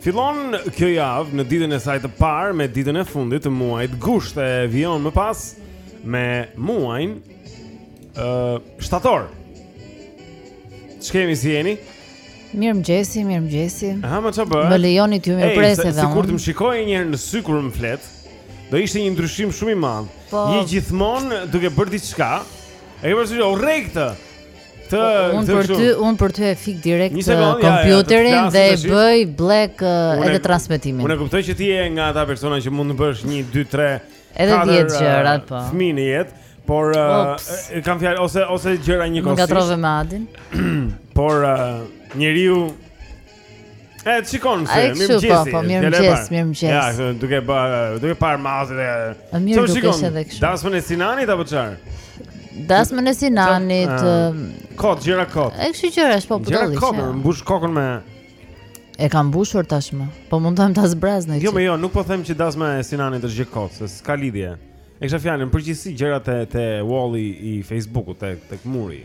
Fillon kjo javë në ditën e saj të parë me ditën e fundit të muajit gusht e vijon më pas me muajin ë uh, shtator. Ç'kemi si jeni? Mirëmëngjesi, mirëmëngjesi Aha, më që bërë Më lejoni t'ju mirëpres edhe unë Sikur të më shikojë njëherë në sy kur më flet Do ishte një ndryshim shumë i madhë po. Ti je gjithmonë duke bërë diçka E ke parasysh që o rejkë të Të po, un për ty, un për ty e fik direkt uh, kompjuterin dhe e bëj black uh, edhe transmetimin. Unë e kuptoj që ti je nga ata persona që mund të bësh 1 2 3 edhe 10 uh, gjëra po. Fëmijë në jetë, por e kam fjalën ose ose gjëra njëkohësisht. Ngatrrove me Adin. Por njeriu E të shikon se mirëmëngjesi po, po, Mirëmëngjesi, mirëmëngjesi Ja, duke, ba, duke parë mazit e A mirë duke shikon, edhe kështu Dasmën e Sinanit apo çfarë? Dasmën e Sinanit Ça, uh, Kot, gjëra kot E kështu gjëra është po për Gjëra kot, ja. mbush kokën me E kam mbushur tashmë Po mund ta ma zbrazni Jo, me jo, nuk po them që dasma e Sinanit është gjë kot Se s'ka lidhje E kisha fjalën, përgjithësi gjërat te, te wall-i i Facebookut, te, tek muri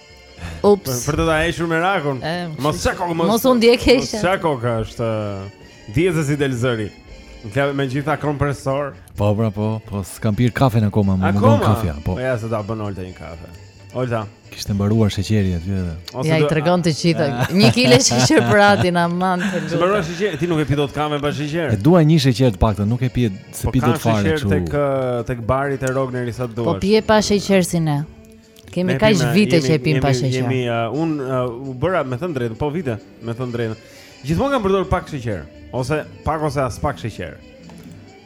Ups. Për të ta hequr merakun. Mos sa kokë mos. Mos u ndje keq. Sa kokë është dietës i del zëri. Ka me gjithë kompresor. Po pra po, po s'kam pirë kafen akoma, më mungon kafja, po. Po ja se ta bën Olta një kafe. Olta, kishte mbaruar sheqeri aty edhe. Ja i tregon të gjitha. 1 kg sheqer për Adin, aman. Ka mbaruar sheqer, ti nuk e pi dot kafe pa sheqer. E dua një sheqer të paktën, nuk e pi se po pi dot fare kështu. Po ka sheqer tek tek bari te Rogneri sa duash. Po pije pa sheqer si ne. Kemi kaq vite që e pim pa sheqer. Jemi uh, un uh, u bëra me thën drejtë, pa vite, me thën drejtë. Gjithmonë kam përdorur pak sheqer ose pak ose aspak sheqer.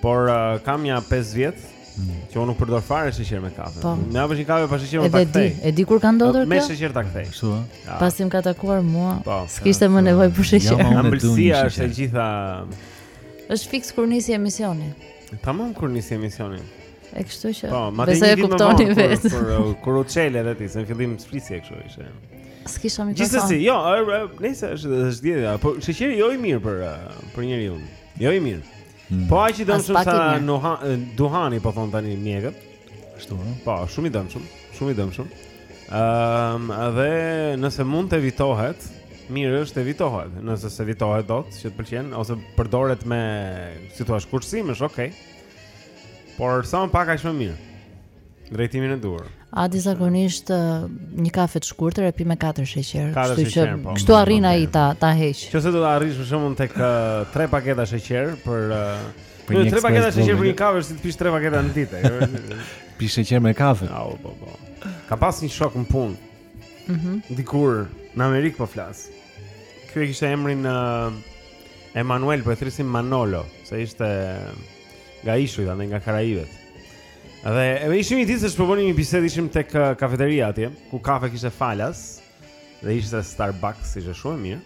Por uh, kam ja 5 vjet mm. që unë nuk përdor fare sheqer me kafe. Po. Më japësh një kafe pa sheqer ose pa kafe. E di, e di kur ka ndodhur kjo? Me sheqer ta kthej. Kështu ë. Pasi më ka takuar mua. Po, S'kishte më nevojë për sheqer. Ja, Ambëlsia është e gjitha. Është fiks kur nisi emisioni. Tamam kur nisi emisioni. E kështu që po, besoj e kuptoni vetë. Por uh, kur u çel edhe ti, se në fillim s'flisje kështu ishte. S'kisha mikrofon. Gjithsesi, jo, nëse është është dietë, po sheqeri jo i mirë për uh, për njeriu. Jo i mirë. Hmm. Po aq i dëmshëm sa nuha, uh, duhani po thon tani mjekët. Ashtu ëh. Po, shumë i dëmshëm, shumë i dëmshëm. Ëm, um, dhe nëse mund të evitohet, mirë është evitohet. Nëse s'evitohet dot, që të pëlqen ose përdoret me si thua kursim, është okay. Por sa më pak aq më mirë. Drejtimin e duhur. Adi zakonisht një kafe të shkurtër e pi me 4 sheqer, kështu që po, kështu arrin ai ta ta heq. Që se do të arrish për shembull tek 3 paketa sheqer për për një 3 paketa sheqer për një kafe, si të pish 3 paketa në ditë. Pi sheqer me kafe. Au, po po. Kam pas një shok në punë. Mhm. Mm Dikur në Amerikë po flas. Ky e kishte emrin në uh, Emanuel, po e thërrisnim Manolo, se ishte nga ishujt, andej nga Karaivet. Dhe ishim një ditë seç po bënim një bisedë, ishim tek uh, kafeteria atje, ku kafe kishte falas dhe ishte Starbucks, ishte shumë e mirë.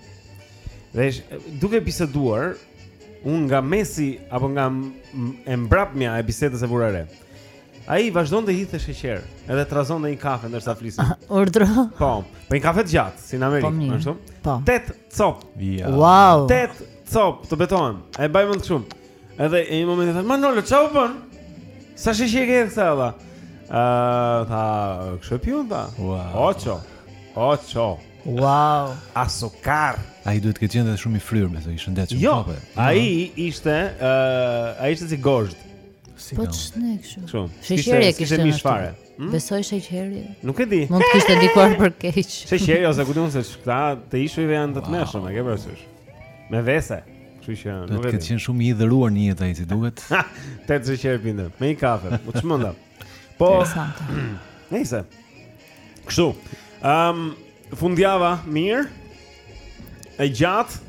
Dhe ish, duke biseduar, unë nga mesi apo nga m- m- e mbrapmja e bisedës e vura re. Ai vazhdonte hidhte sheqer, edhe trazonte një kafe ndërsa flisnim. Urdhro. Po, po një kafe të gjatë, si në Amerikë, po, ashtu? Po. Tetë copë. Ja. Wow. Tetë copë, të betohem. E mbaj mend kështu. Edhe në një moment i them, "Manolo, ça po bën?" Sa sheqer ke kësaj vëlla? Ë, uh, tha, "Kështu e pi unë, tha." Wow. Ocho. Ocho. Wow. Azúcar. Ai duhet të ketë qenë shumë i fryrë, domethënë, i shëndetshëm. Jo, ai ishte, ë, uh, ai ishte si gozhdë. Si puna ime kështu. Kështu. Sheqeri s'e kishte mish fare. Hmm? Besoj sheqeri. Nuk e di. Mund të kishte ndikuar për keq. Sheqeri ose ku di unë se këta të ishujve janë të tmerrshëm, e ke parasysh. Me vese. Kështu që nuk e di. Të ketë qenë shumë i hidhëruar në jetë ai si duket. Tetë sheqer pinte. Me një kafe. U çmenda. Po. Nice. Kështu. Ehm, um, fundjava mirë. E gjatë,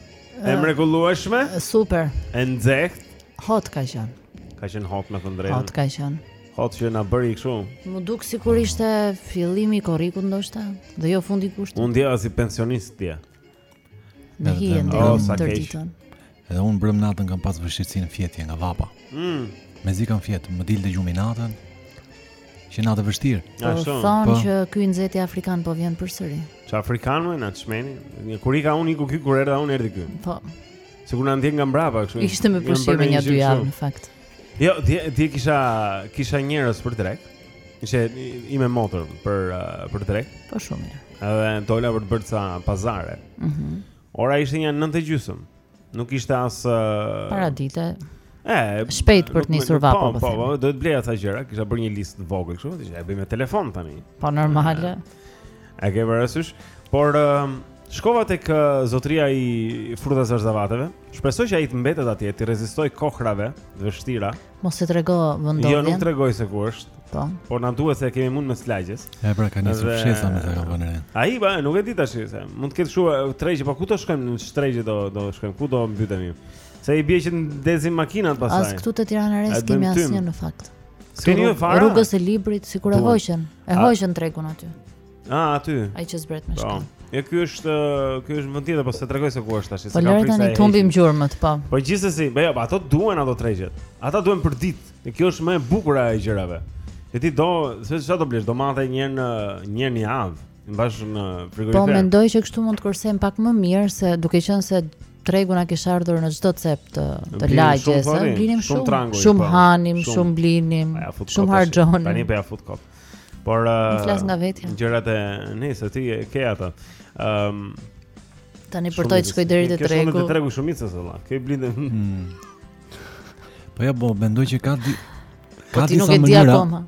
e mrekullueshme. Super. E nxehtë. Hot ka qenë. Ka qenë hot me të vërtetë. Hot ka qenë. Hot që na bëri kështu. M'u duk sikur ishte fillimi i korrikut ndoshta, dhe jo fundi i gushtit. Unë u ndjeva si pensionist dje. Në hije ndenja tërë ditën Edhe unë mbrëmë natën kam pas vështirësi në fjetje nga vapa mm. Mezi kam fjetë, më dilte gjumi natën Qe natë e vështirë Po thonë po. që ky i nxehti Afrikan po vjen përsëri Çfarë Afrikan më në të çmendi Ika unë iku ky kur erdha unë erdhi dhe ky Po Sikur më ndjek nga mbrapa Ishte më freskët nja dy javë në fakt Jo, dje, dje kisha, kisha njerëz për drekë Ishte ime motër për, uh, për drekë Po shumë mirë Edhe unë dola për të bërë ca pazare mm -hmm. Ora ishte nja nëntë e gjysmë Nuk ishte as uh, Paradite E, shpejt për të nisur vapa po, po, po, po, do të bleja ca gjëra, kisha bërë një listë të vogël kështu, ti e bëj me telefon tani. Po normale. E ke parasysh, por uh, Shkova tek zotëria i fruta zarzavateve. Shpresoj që ai të mbetet atje, të rezistojë kohërave të vështira. Mos e trego vendin. Jo, nuk tregoj se ku është. Po. Por na duhet se kemi mu në mes lagjes. Ja pra ka nisur fshesa me ta tashmë. Ai ba, nuk e di tash se mund të ketë shumë tregje, po ku do shkojmë në ç'tregje do do shkojmë, ku do mbytemi. Se i bie që të ndezim makinat pastaj. As këtu te Tirana e Re s'kemi asnjë në fakt. Keni fare. Rruga Myslym Shyrit sikur e hoqën, e hoqën tregun aty. Ah, aty. Ai që zbret me po. shkallë. Ja ky është ky është vend tjetër, po se tregoj se ku është tash. Po lërë tani t'humbim gjurmët, po. Po gjithsesi, bëj, po ato duan ato tregjet. Ata duan për ditë. Dhe kjo është më e bukur e gjërave. Dhe ti do, se çfarë do blesh, domate një herë në një herë në javë, mban në frigorifer. Po mendoj që kështu mund të kursejmë pak më mirë se duke qenë se tregu na kish ardhur në çdo cep të të lagjes, ë, blinim shumë, shumë, shumë po. hanim, shumë blinim, shumë harxhonim. Tani po ia fut kot. Por uh, flas nga vetja. Gjërat e nesër ti e ke ato. Ëm um, tani për të shkuar deri te tregu. Shumë te tregu shumica solla. Ke blinde. Hmm. Po jo po mendoj që ka di po ka po disa mënyra.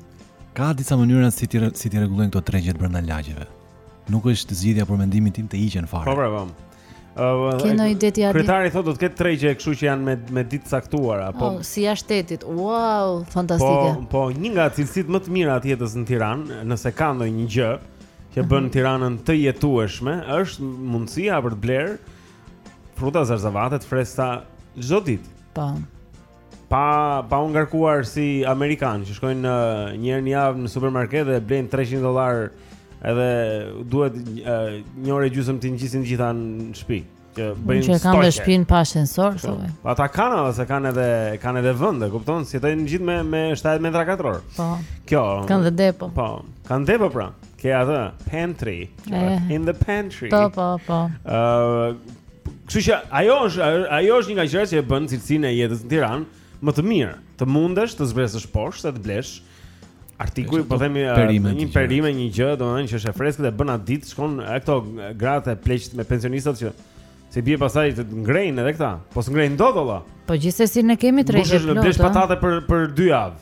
Ka disa mënyra si t'i si t'i rregullojnë këto tregjet brenda lagjeve. Nuk është zgjidhja për mendimin tim të hiqen fare. Po pra, po. Keno i deti aty. Kryetari thotë do të ketë tregje, kështu që janë me me ditë të caktuara, po. Oh, si jashtë shtetit. Wow, fantastike. Po, po një nga cilësitë më të mira të jetës në Tiranë, nëse ka ndonjë gjë që bën mhm. Tiranën të jetueshme, është mundësia për të blerë fruta zarzavate të freskëta çdo ditë. Po. pa pa u ngarkuar si amerikanët që shkojnë në një herë në javë në supermarket dhe blejnë 300 dollarë edhe duhet një orë e gjysmë t'i ngjisin të gjitha në shtëpi që bëjnë stoqe. Që kanë në shtëpinë pa ascensor po, thonë. Po ata kanë ose kanë edhe kanë edhe vend, e kupton? S'jetojnë të gjithë me me 70 metra katrorë. Po. Kjo. Kanë dhe depo. Po. Kanë depo pra. Ke atë pantry. Eh. In the pantry. Po po po. Ëh, Kështu që ajo është ajo është një nga gjërat që e bën cilësinë e jetës në Tiranë më të mirë. Të mundesh të zbresësh poshtë, të blesh artikuj, po themi një perime, një gjë, domethënë që është e freskët e bën atë ditë, shkon këto gratë e pleqtë me pensionistat që s'i bie pastaj të ngrejnë edhe këta. Po s'ngrejnë dot valla. Po gjithsesi ne kemi tregje. Mund të blesh patate për për 2 javë.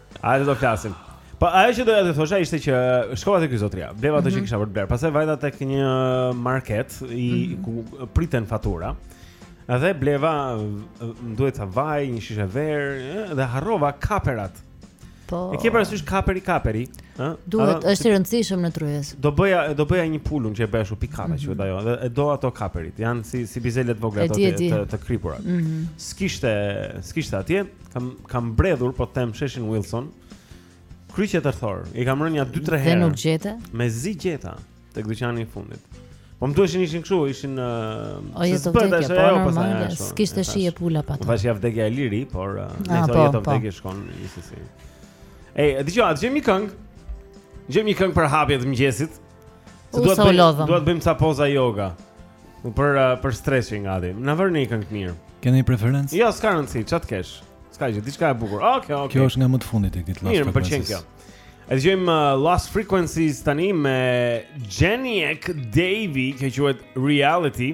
Hajde do flasim. Po ajo që doja të thosha ishte që shkova te ky zotëria, bleva ato mm -hmm. që mhm. kisha për të blerë. Pastaj vajta tek një market i mm -hmm. ku priten fatura. Edhe bleva, më duhej ca vaj, një shishe verë dhe harrova kaperat. Po. E ke parasysh kaperi kaperi, ë? Duhet, është i rëndësishëm në tryezë. Do bëja, do bëja një pulë unë që e bëj shumë pikante mm -hmm. që mhm. ajo, dhe e do ato kaperët. Janë si si bizele të vogla ato të, të, të kripura. Mm -hmm. S'kishte, s'kishte atje. Kam kam bredhur, po them sheshin Wilson. Kryq e tërthor. I kam rënë ja 2-3 herë. Dhe nuk gjete? Mezi gjeta tek dyqani i fundit. Po më duheshin ishin kështu, ishin ë uh, si zbëta se ajo po sa. Kishte shi e pula pa. Bash ja vdekje a liri, por uh, ne ah, do po, jetë a po. vdekje shkon nisi si. Ej, dëgjoj, a dëgjojmë një këngë? Dëgjojmë një këngë për hapjet e mëngjesit. Se duhet të lodhëm. Duhet të bëjmë ca poza joga. Po për uh, për stresin nga ti. Na vër një këngë të mirë. Keni preferencë? Jo, s'ka rëndësi, ça të kesh. S'ka gjë, diçka e bukur. Okej, okay, okej. Okay. Kjo është nga më të fundit e këtij last. Mirë, pëlqen kjo. E dëgjojmë uh, Lost Frequencies tani me Janieck Devy, që quhet Reality.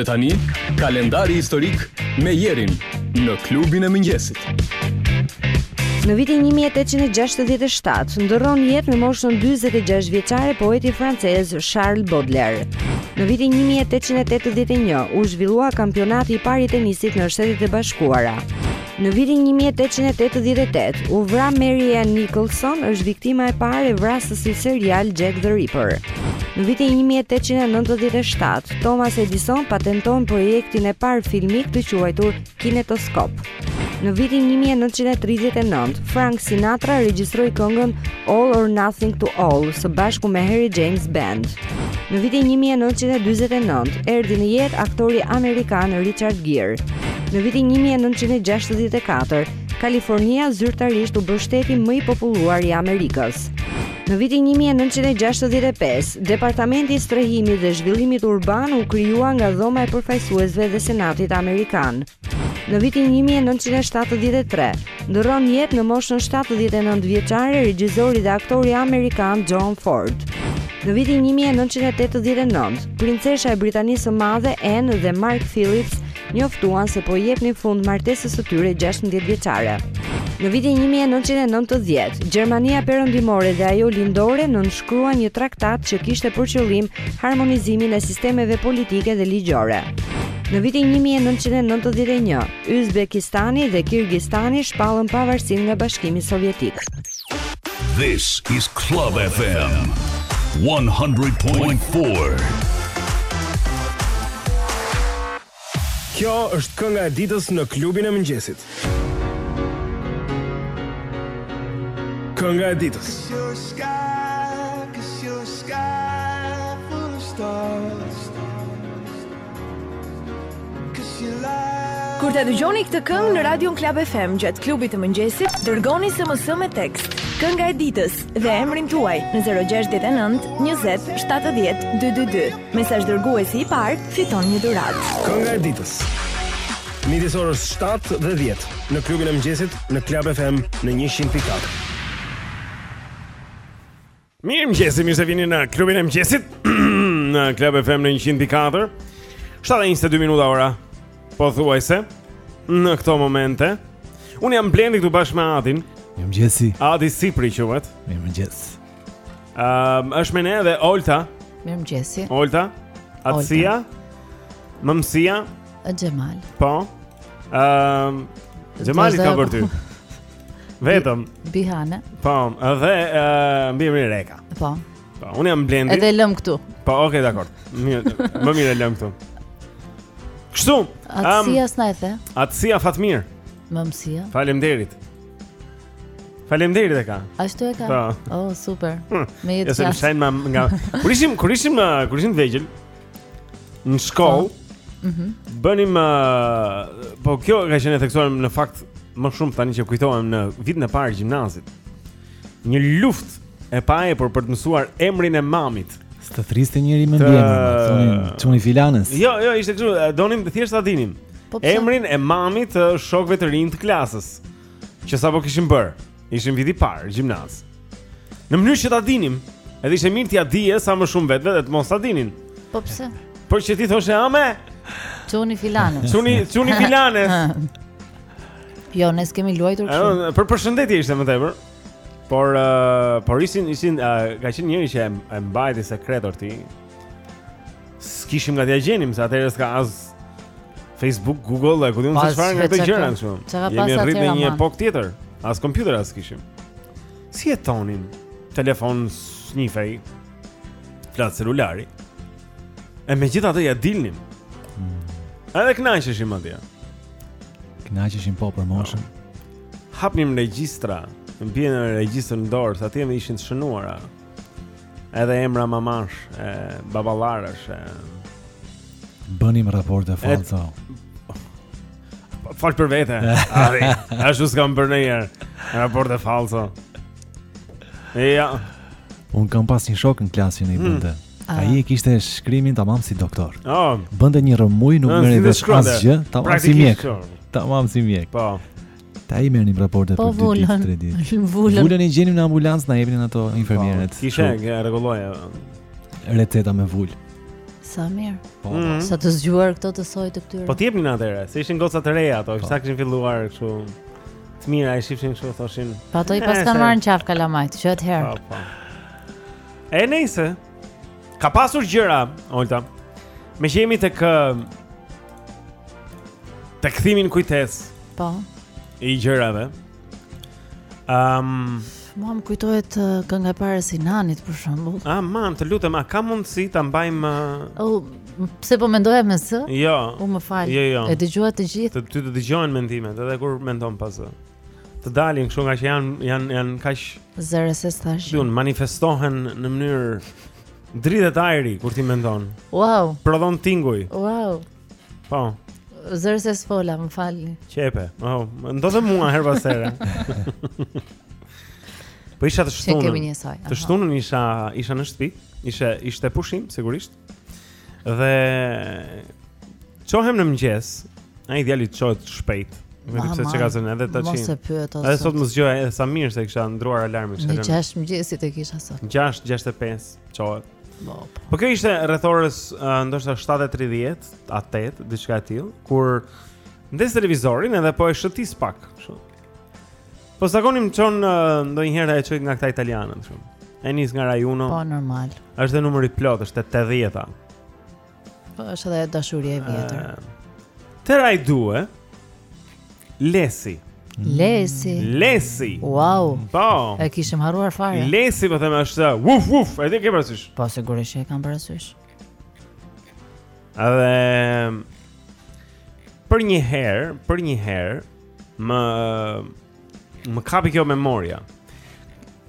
Dhe tani, kalendari historik me Jerin në klubin e mëngjesit. Në vitin 1867, ndërron jetë në moshën 46 vjeçare poeti francez Charles Baudelaire. Në vitin 1881, u zhvillua kampionati i parë i tenisit në Shtetet e Bashkuara. Në vitin 1888, u vra Mary Ann Nicholson, është viktima e parë e vrasësit serial Jack the Ripper. Në vitin 1897, Thomas Edison patenton projektin e parë filmik të quajtur kinetoskop. Në vitin 1939, Frank Sinatra regjistroi këngën All or Nothing to All së bashku me Harry James Band. Në vitin 1949, erdhi në jetë aktori amerikan Richard Gere. Në vitin 1964, Kalifornia zyrtarisht u bë shteti më i populluar i Amerikës. Në vitin 1965, Departamenti i Strehimit dhe Zhvillimit Urban u krijua nga Dhoma e Përfaqësuesve dhe Senatit Amerikan. Në vitin 1973, ndërron jetë në moshën 79 vjeçare regjizori dhe aktori amerikan John Ford. Në vitin 1989, princesha e Britanisë së Madhe Anne dhe Mark Phillips njoftuan se po i jepnin fund martesës së tyre 16 vjeçare. Në vitin 1990, Gjermania Perëndimore dhe ajo Lindore nënshkruan një traktat që kishte për qëllim harmonizimin e sistemeve politike dhe ligjore. Në vitin 1991, Uzbekistani dhe Kirgistani shpallën pavarësinë nga Bashkimi Sovjetik. This is Club FM 100.4. Kjo është kënga e ditës në klubin e mëngjesit. Kënga e ditës. Kur ta dëgjoni këtë këngë në radion Club FM gjatë klubit të mëngjesit, dërgoni SMS me tekst Kënga e ditës dhe emrin tuaj në 069 20 70 222. Mesazh dërguesi i parë, fiton një dhuratë. Kënga e ditës. Midis orës 7 dhe 10 në klubin e mëngjesit në Club FM në 100.4. Mirëmëngjesi, mirë se vini në klubin e mëngjesit Në Club FM në 104 7.22 minuta ora Pothuajse Në këto momente Unë jam Blendi këtu bashkë me Adin Mirëmëngjesi Adi Si për çdo herë Mirëmëngjes um, është me ne dhe Olta Mirëmëngjesi Olta Atësia Mëmësia Xhemal Po um, Xhemali ka për ty Vetëm Bihane. Po, dhe uh, mbiemrin Reka. Po. Po, unë jam Blendi. Edhe e lëmë këtu. Po, okay, dakord. Mirë, më mirë e lëmë këtu. Kështu. Atësia um, s'na e the. Atësia Fatmir. Mëmësia. Faleminderit. Faleminderit e ka. Ashtu e ka. Po. Oh, super. Hm. Me jetë. Ja, sa më shajnë nga kur ishim kur ishim kur ishim vegjël. në shkollë. Po. Mhm. Bënim uh, po kjo ka qenë e theksuar në fakt më shumë tani që kujtohem në vitin e parë të gjimnazit. Një luftë e paepur për të mësuar emrin e mamit. Të thriste njëri me mbiemër, thonin çuni i filanes. Jo, jo, ishte kështu, donim thjesht ta dinim. Po emrin e mamit të shokëve të rinj të klasës që sapo kishim bërë. Ishim vit i parë, gjimnaz. Në mënyrë që ta dinim, edhe ishte mirë t'ia dije sa më shumë vetëve dhe të mos ta dinin. Po pse? Por që t'i thoshe ama? Çuni i filanes. Çuni, çuni i filanes. jo, ne s'kemi luajtur kështu. Për përshëndetje ishte më tepër. Por uh, por ishin ishin uh, ka qenë njëri që e, e mbajti sekret, or ti. s'kishim nga t'ia gjenim, se atëherë s'ka pas Facebook, Google, e ku di unë se çfarë nga këto gjëra këtu. Jemi rritur në një epokë tjetër. As kompjuter s'kishim. Si e thonin? Telefon s'njifej. Flas celulari. E megjithatë ia dilnim. Hmm. Edhe kënaqeshim atje. Kënaqeshim po për moshën. Hapnim regjistra. Na binin regjistra në dorë, se atje më ishin të shënuara. Edhe emra mamash, e baballarësh. Bënim raporte falso. Fol për vete. Ari, ashtu s'kam bërë ndonjëherë. Raporte falso. Ja. Unë kam pas një shok në klasë që i hmm. bënte. Ah. Ai e kishte shkrimin tamam si doktor. Oh. Bënte një rrëmujë, nuk ah, merrte asgjë, tamam si mjek. Tamam si mjek. Po. Pa i merrnim raportet po për 2 ditë, 3 ditë. Vulën. Vulën i gjenim në ambulancë, na jepnin ato infermierët. Po, kishe e rregulloi. Receta me vulë. Sa mirë. Po, mm -hmm. sa të zgjuar këto të sojit të këtyre. Po t'i jepnin atëherë, se ishin goca të reja ato, po. sa kishin filluar kështu. Të mira, i shifshin kështu thoshin. Po ato i eh, paskan marrë në qafë kalamajtë, që atëherë. Po, po. E nejse. Ka pasur gjëra, Olta. Meqë jemi të kë Të kthehim në kujtesë Po I gjërave um, Mua më kujtohet uh, kënga e parë si Nanit për shembull. Aman, të lutem, a ka mundësi ta mbajmë uh... oh, pse po mendoja me zë? Jo. U më fal. Jo, jo. E dëgjova të gjithë. Ty të dëgjohen mendimet edhe kur mendon pa zë. Të dalin kështu nga që janë janë janë kaq zëreses tash. manifestohen në mënyrë Dridhet ajri kur ti mendon. Wow. Prodhon tinguj. Wow. Po. Zërëses fola, më falni Qepe, oh, ndodh dhe mua herë pas here Po isha të shtunën Që kemi njësoj Të shtunën isha, isha në shtëpi ishte, Ishte pushim, sigurisht Dhe Çohem në mëngjes Ai djali çohet shpejt. Më duket se s'ka zënë edhe tash. Mos e pyet as. Ai sot më zgjoi edhe sa mirë se s'kisha ndërruar alarmin çfarë. Në 6 mëngjesit e kisha sot. 6 6:05 çohet. Po. Po kjo ishte rreth orës ndoshta 7:30, a 8, diçka e tillë, kur ndez televizorin edhe po e shëtis pak, kështu. Po zakonin çon ndonjëherë e çoj nga këta italianët, kështu. E nis nga Rai Uno. Po normal. Është dhe numër i plotë, është 80-a. Po është edhe dashuri e vjetër. Uh, te Rai Due. Lesi. Lesi. Lesi. Wow. Po. E kishim harruar fare. Lesi po them është. Uf uf, e ti e ke parasysh. Po sigurisht e kam parasysh. Edhe për një herë, për një herë më Më kapi kjo memoria.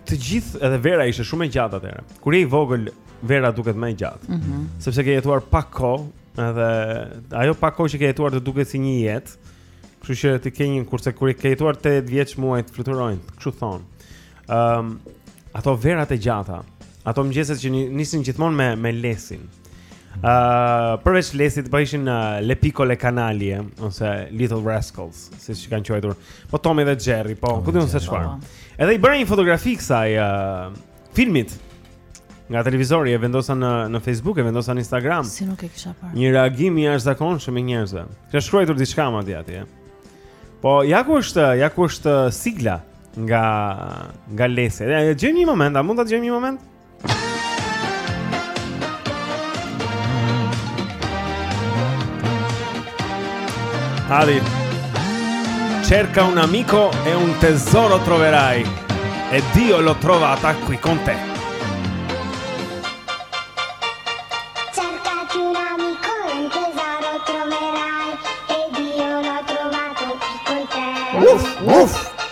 Të gjithë edhe vera ishte shumë e gjatë atëherë. Kur je i vogël, vera duket më e gjatë. Mm -hmm. Sepse ke jetuar pak kohë, edhe ajo pak kohë që ke jetuar të duket si një jetë. Kështu që ti ke një kurse kur ke jetuar 80 vjeç muajt të fluturojnë, kështu thonë. Ëm um, ato verat e gjata, ato mëngjeset që nisin gjithmonë me me lesin. Uh, përveç lesit po ishin uh, Le Piccole Canaglie ose Little Rascals, siç i kanë quajtur. Po Tomi dhe Xherri, po ku di unë se çfarë. Po, po. Edhe i bëra një fotografi kësaj uh, filmit nga televizori e vendosa në në Facebook e vendosa në Instagram. Si nuk e kisha parë. Një reagim i jashtëzakonshëm i njerëzve. Ka shkruar diçka më aty atje. Po ja ku është, ja ku është sigla nga nga Lesi. Ja, gjejmë një moment, a mund ta gjejmë një moment? Ali, cerca un amico e un tesoro troverai, e Dio l'ho trovata qui con te. Uff, uff.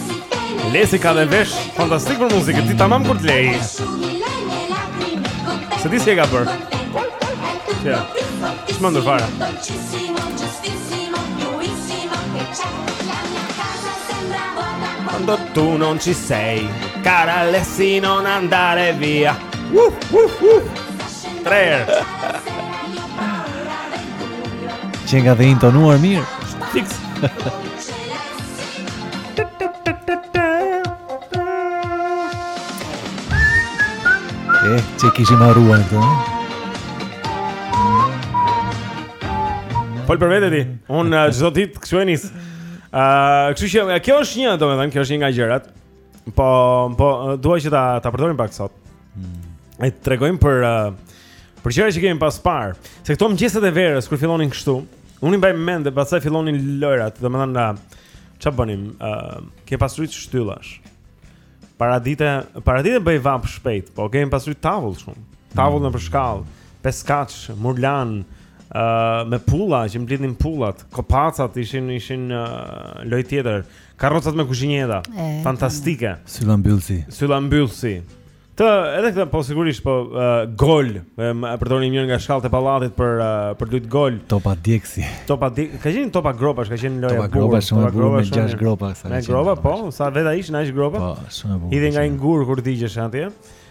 Lesi ke dhe vesh fantastik për muzikë ti, tamam kur të lejë. Se s'di si e ka për? Tja, shmë ndër fara. Quando tu non ci sei, cara Lesi non andare via. Uh, uh, uh. Tre herë. Kënga dhe e intonuar mirë. Fiks. Eh, që kishim harruar të Fol për vete ti Unë çdo eh, dit kështu e nis uh, eh, Kështu që eh, kjo është një domethënë, Kjo është një nga gjërat Po, po, dua që ta, ta përdorim pak sot hmm. E të tregojmë për Për gjëra që kemi pas parë Se këto mëngjeset e verës, kur fillonin kështu Unë i mbaj mend dhe pastaj fillonin lojrat Domethënë nga Ça bënim, uh, ke pas lujt shtyllash Paradite, paradite bëhej vapë shpejt Po, kemi pas lujt tavull shumë Tavull hmm. nëpër shkallë Peskaç, murlan uh, Me pulla, që mblidhnin pullat Kopacat ishin, ishin uh, lojë tjetër Karrocat me kushineta. Fantastike. Sylla mbyllsi. Sylla mbyllsi. Të edhe këtë po sigurisht po uh, gol, e përdorin një nga shkallët e pallatit për uh, për lujt gol. Topa djegsi. Topa djeg, ka qenë topa gropash, ka qenë loja bukur. Topa gropa shumë e bukur me gjashtë gropa sa. Me gropa po, sa veta ishin aq gropa. Po, shumë e bukur. Hidhje nga një gur kur digjesh atje.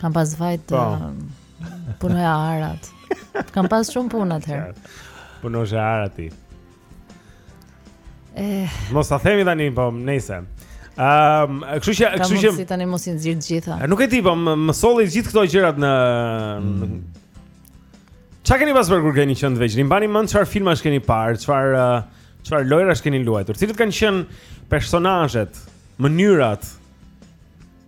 Kam pas vajt të po. punoj arat. Kam pas shumë punë atëherë. Punoje arat ti. Eh, mos ta themi tani po, nejse. Ehm, um, kështu që kështu që si tani mos i nxirr të gjitha. Nuk e di, po më solli gjithë këto gjërat në mm. Ça keni pas bërë kur keni qenë të vegjël? Mbani mend çfarë filmash keni parë, çfarë çfarë lojërash keni luajtur? Cilat kanë qenë personazhet, mënyrat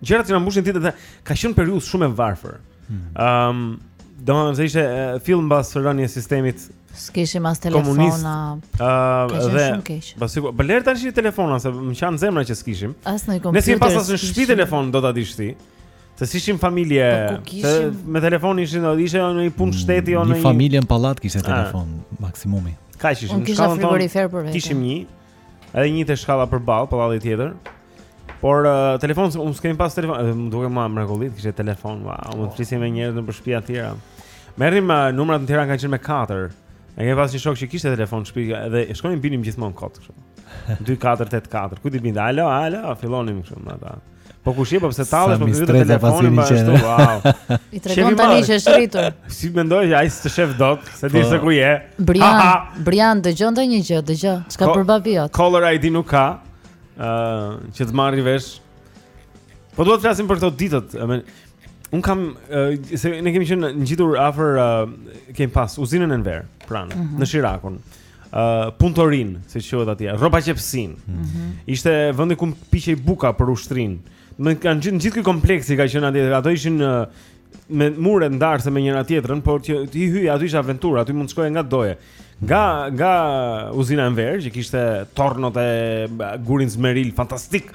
Gjërat që na mbushnin ditët dhe ka qenë periudhë shumë e varfër. Ëm, hmm. um, domethënë se ishte fill mbas rënies sistemit. S'kishim as telefona. Ëm, uh, dhe shumë keq. Po sigurisht, po lëre tani telefona se më qan zemra që s'kishim. As një kompjuter. Ne s'e pas as në shtëpi telefon do ta dish ti. Se s'ishim familje, po se me telefon ishin, do ishe në një punë hmm, shteti, o në një... Një familje në pallat kishte ah. telefon, maksimumi. Kaq ishim, në shkallën tonë, kishim një, Edhe një te shkalla përballë, përballë një tjetër Por uh, telefon, unë s'kemi pas telefon Edhe më dukej mua mrekulli të kishe telefon wow, Më të po. flisje me njerëz nëpër shpia tjera Merrim uh, numrat në Tiranë kanë qenë me 4 E kam pas një shok që kishte telefon në shpia Edhe shkonim i binim gjithmonë kot 2-4-8-4 Kujt i binte, alo, alo, fillonim kështu më Po kush je po pse tallesh po vetë në telefon më ashtu. Wow. I tregon tani që është rritur. S'e mendoj që ai të shef dot, s'e di po. se ku je. Brian, Brian dëgjon ndonjë gjë, dëgjoj. Ça ka bërë babi jot? Caller ID nuk ka. ë që të marrë vesh. Po duhet të flasim për këto ditët. Unë kam se ne kemi qenë ngjitur afër kemi pas uzinën e Enver pranë mhm. në Shirakun. uh, puntorinë, siç quhet atje, rrobaqepsinë. Mm -hmm. Ishte vendi ku piqej buka për ushtrinë. Më kanë gjithë në gjithë ky kompleksi ka qenë atje, ato ishin uh, me mure ndarëse me njëra tjetrën, por që ti hyj, aty ishte aventura, aty mund të shkoje nga doje. Nga, nga uzina Enver, që kishte tornot e gurin zmeril fantastik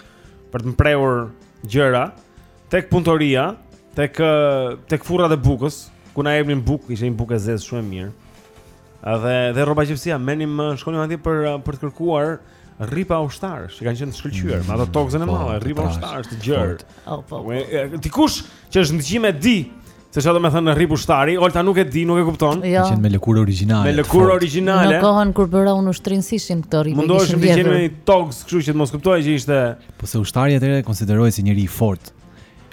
për të mprehur gjëra, tek puntoria, tek, tek furrat e bukës, ku na jepnin bukë, ishte një bukë e zezë shumë e mirë. Dhe dhe rrobaqepësia merrnim shkonim atje për për të kërkuar rripa ushtarësh, që kanë qenë të shkëlqyer, me ato tokëzën e po, madhe, rripa po, ushtarësh të gjerë. Po, po. Dikush që është në dëgjim e di se çfarë do të thotë rrip ushtari, Olta nuk e di, nuk e kupton. Kanë jo. qenë me lëkurë origjinale. Me lëkurë origjinale. Në kohën kur bëra unë ushtrinë s'ishin këto rripa. Mundohesh të gjeje një tokëz, kështu që të mos kuptohej që ishte. Po se ushtari atëherë konsiderohej si njeri i fortë.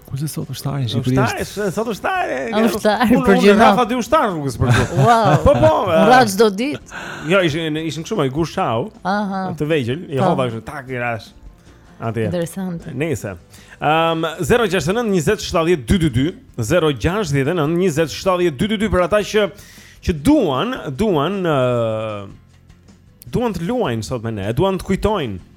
Kush është sot ushtar në Shqipëri? Ushtar, është sot ushtar. Ushtar, për gjithë. Unë rraha dy ushtar rrugës për ty. Wow. Po po. Rrah çdo ditë. Jo, ishin ishin kështu më i gushau. Aha. Të vegjël, i hova kështu tak i rash. Atë. Interesant. Nëse. Ehm, 069 20 70 222, 069 20 70 222 për ata që që duan, duan, uh, duan të luajnë sot me ne, duan të kujtojnë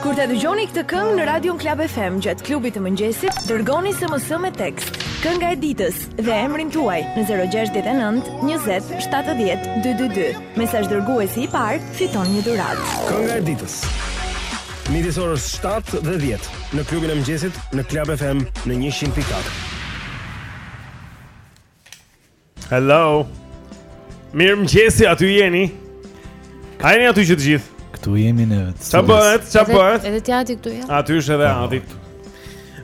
Kur ta dëgjoni këtë këngë në Radion Klab FM gjatë klubit të mëngjesit, dërgoni SMS me tekst. Kënga e ditës dhe emrin tuaj në 069 20 70 222. Mesazh dërguesi i parë fiton një dhuratë. Kënga e ditës. Midis orës 7 dhe 10 në klubin e mëngjesit në Klab FM në 100.4. Hello. Mirëmëngjesi, aty jeni. A jeni aty që të gjithë? Këtu jemi ne vetë. Ça bëhet? Ça bëhet? Edhe ti aty këtu ja. Aty është edhe po. aty.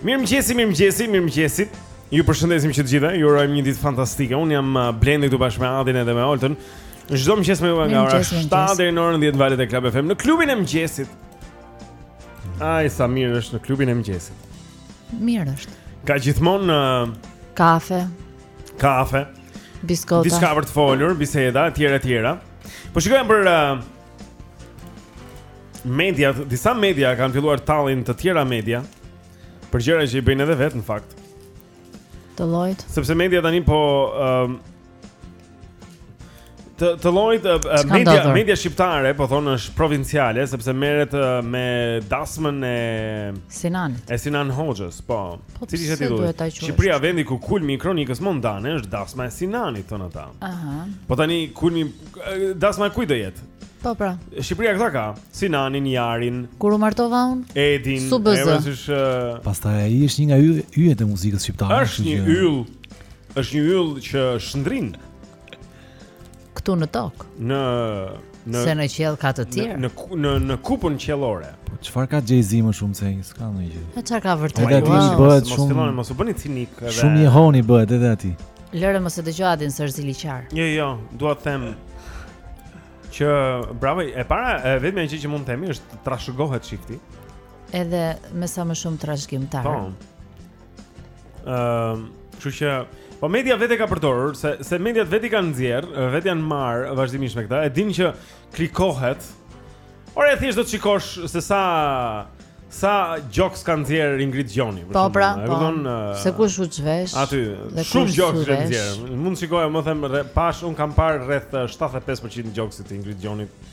Mirëmëngjesi, mirëmëngjesi, mirëmëngjesi. Ju përshëndesim që të gjithë, ju urojmë një ditë fantastike. Unë jam uh, Blendi këtu bashkë me Adin edhe me Oltën. Çdo mëngjes me juve nga ora 7 deri në orën 10 valët e Club FM në klubin e mëngjesit. Ai sa mirë është në klubin e mëngjesit. Mirë është. Ka gjithmonë uh, kafe. kafe, biskota, diçka për të folur, biseda etj etj. Po shikojmë për uh, mediat, disa media kanë filluar tallin të tjera media për gjëra që i bëjnë edhe vetë në fakt. Të llojit. Sepse media tani po ëm um, të të llojit media media shqiptare po thonë është provinciale sepse merret me dasmën e Sinan. E Sinan Hoxhës, po. po Cili është titulli? Shqipëria vendi ku kulmi i kronikës mondane është dasma e Sinanit thonë ata. Aha. Po tani kulmi dasma e kujt do jetë? Po pra. Shqipëria këta ka Sinanin, Jarin. Kur u martova unë? Edin. Subëzësh. Pastaj ai është një nga yjet e muzikës shqiptare. Është një yll. Është një yll që shndrin. Këtu në tokë. Në në Se në qiell ka të tjerë. Në në në kupën qiellore. Po çfarë ka Jay-Z më shumë se ai? S'ka ndonjë gjë. Po çfarë ka vërtet? Edhe aty wow. bëhet shumë. Mos filloni, mos u bëni cinik edhe. Shumë jehonë bëhet edhe aty. Lëre mos e dëgjo atë se është ziliqar. Jo, jo, dua të them që bravo, e para e vetmja gjë që mund të themi është t'trashëgohet çifti. Edhe me sa më shumë trashëgimtarë. Po. Ëm, uh, kështu që Po media vetë e ka përdorur se se mediat vetë i kanë nxjerr, vetë janë marr vazhdimisht me këtë. E dinë që klikohet. Ore thjesht do të shikosh se sa sa gjoks ka nxjerr Ingrid Gjoni për po, shkak. Pra, e kupton? Po. Uh, se kush u çvesh? Aty. Shumë gjoks ka nxjerr. Mund të shikojë, me thënë, psh unë kam parë rreth 75% uh, gjoksit të Ingrid Gjonit.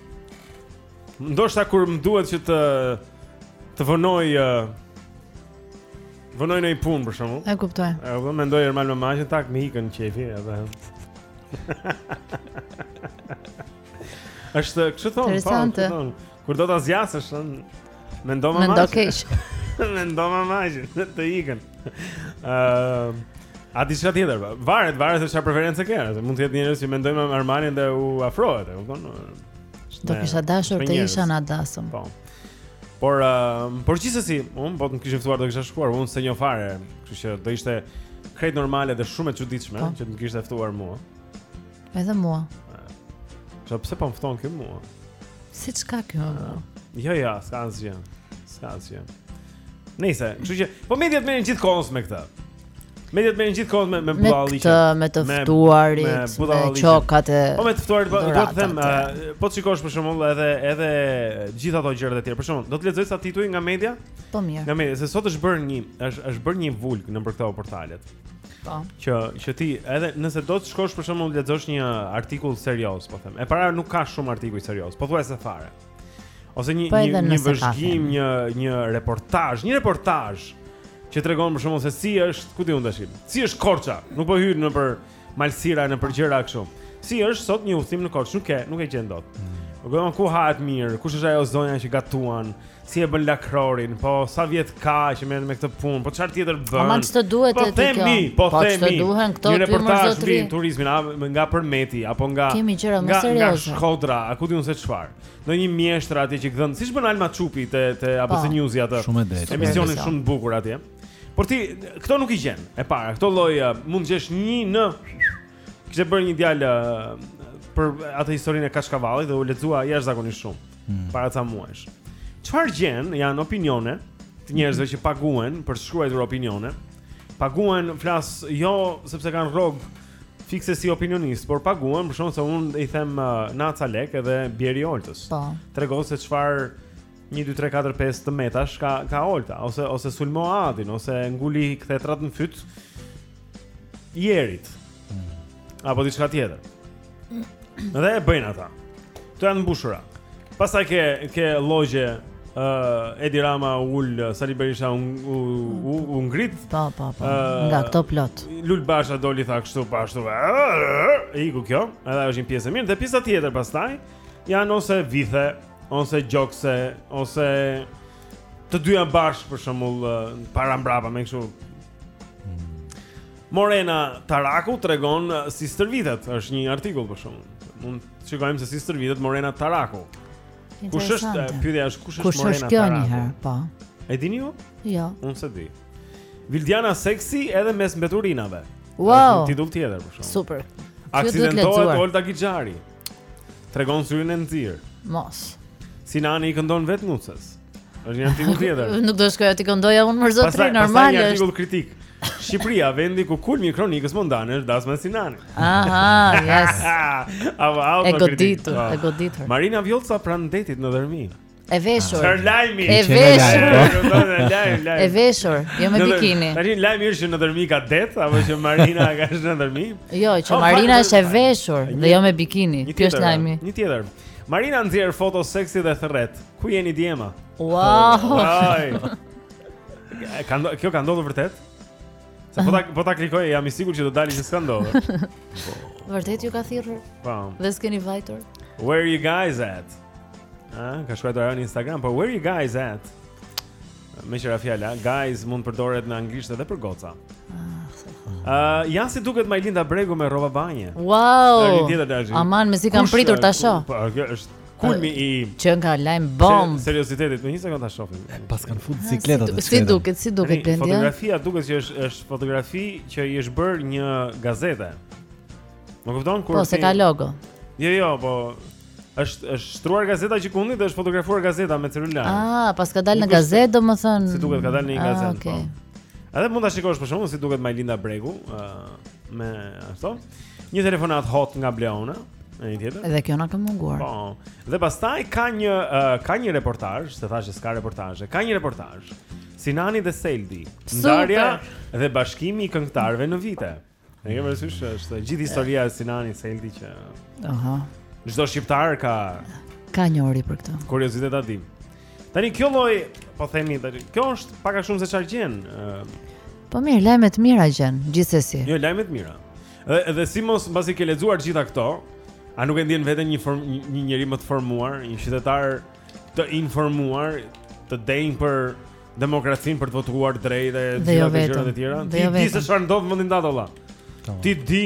Ndoshta kur më duhet që të të vonoj uh, vonoj në një punë për shembull. E kuptoj. E kuptoj, mendoj Ermal Mamaqin tak më ikën qejfi edhe. Është, kështu thon, po, kështu thon. Kur do ta zgjasësh, mendo Mamaqin. Mendoj keq. Mendo Mamaqin, të ikën. Ëm uh, A diçka tjetër? Varet, varet se çfarë preferencë ke. Mund të ketë njerëz që mendojnë Ermalin dhe u afrohet, e kupton? Do kisha dashur të isha në atë dasëm. Po. Por, uh, por gjithsesi, unë po të më kishin ftuar do kisha shkuar, unë s'e njoh fare, kështu që do ishte krejt normale dhe shumë e çuditshme po. që të më kishte ftuar mua. Edhe mua. Çfarë pse po më fton ky mua? Si ç'ka kjo? Ah, jo, jo, s'ka asgjë. S'ka asgjë. Nëse, kështu që po mediat merren gjithkohës me këtë. Mediat merren gjithkohës me me budallallëqe. Me të ftuarit, me çokat e. Po me të ftuarit, po do të them, eh, po të shikosh për shembull edhe edhe gjithë ato gjërat e tjera. Për shembull, do të lexoj ca tituj nga media? Po mirë. Nga media, se sot është bërë një, është është bërë një vulg nëpër këto portalet. Po. Që që ti edhe nëse do të shkosh për shembull lexosh një artikull serioz, po them. E para nuk ka shumë artikuj serioz, pothuajse fare. Ose një po një, një vëzhgim, një një reportazh, një reportazh që tregon për shembull se si është, ku ti mund të shohësh? Si është Korça? Nuk po hyj nëpër malësira nëpër gjëra kështu. Si është sot një udhëtim në Korçë? Nuk e, nuk e gjen dot. Mm. Po ku hahet mirë? Kush është ajo zonja që gatuan? Si e bën lakrorin, po sa vjet ka që merret me këtë punë, po çfarë tjetër bën? Aman ç'të duhet po ti kjo? Po themi, po themi. Po duhen këto ty more zotri. Për turizmin, a, nga Përmeti apo nga Kemi gjëra më serioze. Nga, nga Shkodra, a ku di unë se çfarë? Ndonjë mjeshtër atje që gdhend, siç bën Alma Çupi te te ABC Newsi atë. Shumë drejt. Emisionin shumë të bukur atje. Por ti këto nuk i gjen. E para, këto lloj eh, mund të gjesh një në Kishte bërë një djalë eh, për atë historinë e kaçkavallit dhe u lexua jashtëzakonisht shumë. hmm. para ca muajsh. Çfarë gjen janë opinione të njerëzve që paguhen për të shkruar opinione. Paguhen flas jo sepse kanë rrogë fikse si opinionistë, por paguhen për shembull se unë i them uh, na ca lekë edhe bjeri Oltës. Po. Trego se çfarë 1 2 3 4 5 të metash ka ka Olta ose ose sulmo Adin ose nguli kthetrat në fyt Erit. Apo diçka tjetër. Dhe e bëjnë ata. Këto janë të mbushura. Pastaj ke ke llogje uh, Edi Rama u ul Sali Berisha u u, u, u ngrit. Po, po, po. Uh, nga këto plot. Lul Basha doli tha kështu pa ashtu. Iku kjo. Edhe është një pjesë e mirë dhe pjesa tjetër pastaj janë ose vithe, ose gjokse, ose të dyja bashkë për shembull para mbrapa me kështu Morena Taraku tregon si stërvitet, është një artikull për shembull. Mund të shikojmë se si stërvitet Morena Taraku. Kush është pyetja është kush është Morena Taraku? Kush është kjo një herë, po. E dini ju? Jo. Unë s'e di. Vildiana seksi edhe mes mbeturinave. Wow. Titull tjetër për shembull. Super. Aksidentohet Olta Gixhari. Tregon syrin e nxirë. Mos. Sinani i këndon vetë nuses. Është një artikull tjetër. Nuk do shkoja t'i këndoja unë more zotri normal. Pastaj një artikull kritik. Shqipëria, vendi ku kulmi i kronikës mondane është dasma e Sinanit. Aha, yes. Aha autokritik. E goditur, e goditur. Marina Vjollca pranë detit në Dhërmi. E veshur. Çfarë lajmi? E veshur. Lajm, lajm. E veshur, jo me bikini. Tani lajmi është që në Dhërmi ka det, apo që Marina ka është në Dhërmi? Jo, që oh, Marina është e veshur dhe jo me bikini. Ky është lajmi. Një tjetër. Marina nxjerr foto seksi dhe thërret. Ku jeni djema? Wow. Ka kjo ka ndodhur vërtet? Sa po ta po ta klikoj, jam i sigurt që do dalë që s'ka ndodhur. Vërtet ju ka thirrur? Po. Dhe s'keni vajtur? Where are you guys at? Ah, ka shkruar ajo në Instagram, po where are you guys at? Meqë ra fjala, guys mund përdoret në anglisht edhe për goca uh, Ja si duket Majlinda Bregu me rroba banje Wow Aman mezi kam pritur ta shoh Po, është Kulmi i, që nga lajm bombë. Seriozitetit, ma një sekondë ta shohim. Paskan fut çikletat. Si, si duket, si duket Blendi? Fotografia duket që është është fotografi që i është bërë një gazete. Më kupton kur Po, se ka logo. Jo, jo, po është është shtruar gazeta gjëkundi dhe është fotografuar gazeta me celular. Ah, paska dalë në gazetë, domethënë. Si duket ka dalë në një ah, gazetë. Ah, okay. po. Edhe mund ta shikosh për shkakun si duket Majlinda Bregu, ë uh, me ashtu. Një telefonatë hot nga Bleona, në një tjetër. Dhe kjo na ka munguar. Po. Dhe pastaj ka një uh, ka një reportazh, se thashë s'ka reportazhe. Ka një reportazh. Sinani dhe Seldi, ndarja dhe bashkimi i këngëtarëve në vite. Ne kemi parasysh është gjithë historia e Sinani Seldi që Aha. Çdo shqiptar ka ka një teori për këtë. Kuriozitet aty. Tani kjo lloj, po themi tani, kjo është pak a shumë se çfarë gjen. Po mirë, lajme të mira gjen, gjithsesi. Jo, lajme të mira. Edhe edhe si, mos mbasi ke lexuar të gjitha këto, a nuk e ndjen veten një form, një, një njeri më të formuar, një qytetar të informuar, të denjë për demokracinë, për të votuar drejt e të gjitha jo këto gjëra të tjera? Ti e di se çfarë ndodh në vendin tënd vallai. Ti di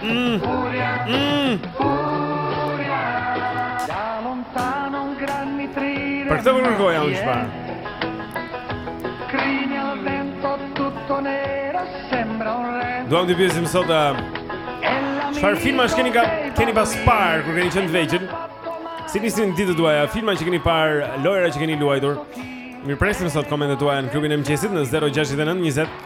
Mmm, mmm Për këtë vërën goja unë shpa Duam t'i pyesim sot a çfarë filma shkeni ka keni pas parë Kur keni qenë të vegjël Si nisnin ditët tuaja Filma që keni parë Lojra që keni luajtur Mirëpresim sot komentet tuaja në klubin e mëngjesit në 069 20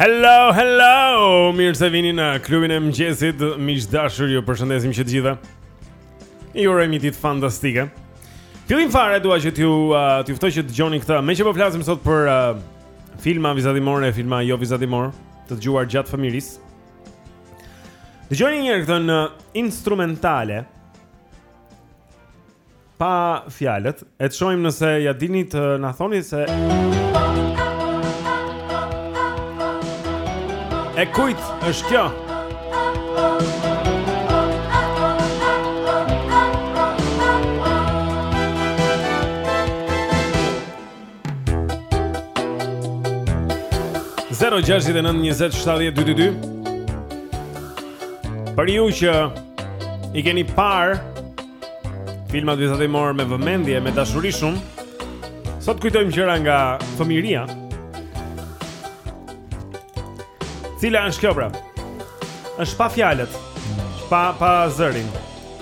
Hello, hello. Mirë se vini në klubin e mëngjesit. Miq të dashur, ju përshëndesim që të gjithëve. Ju urojmë ditë fantastike. Fillim fare dua që t'ju uh, t'ju ftoj që të dëgjoni këtë. Meqë po flasim sot për uh, filma vizatimorë, filma jo vizatimorë, të dëgjuar gjatë fëmijërisë. Dëgjoni një herë këtë instrumentale. pa fjalët. E të shohim nëse ia dini të na thoni se E kujt është kjo? Zero gjashtëdhjetë e nëntë njëzet shtatëdhjetë dy dy dy Për ju që i keni parë filmat vizatimorë me vëmendje, me dashuri shumë Sot kujtojmë gjëra nga fëmijëria Cila është kjo pra? është pa fjalët, pa pa zërin.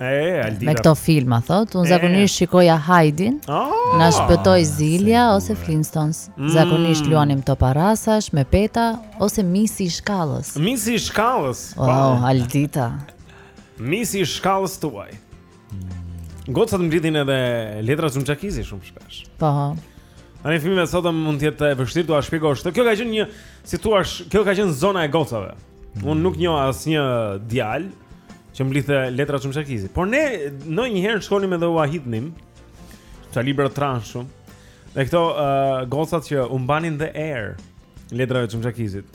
E, Aldita. Me këto filma thot, un zakonisht shikoja Hajdin. Oh, na shpëtoi zilja se ose Flintstones. Mm. Zakonisht luanim topa rrasash me peta ose misi i shkallës. Misi i shkallës. Po, oh, Aldita. Misi i shkallës tuaj. Gocat mblidhnin edhe letra çumçakizi shumë shpesh. Po. Ani filmi sot mund të jetë e vështirë t'ua shpjegosh. Kjo ka qenë një, si thua, kjo ka qenë zona e gocave. Mm. Unë nuk njoh asnjë djalë që mblidhte letra çumçakizi. Por ne ndonjëherë shkonim edhe ua hidhnim. Ca libra transhum. Dhe këto uh, gocat që u mbanin the air letrave çumçakizit.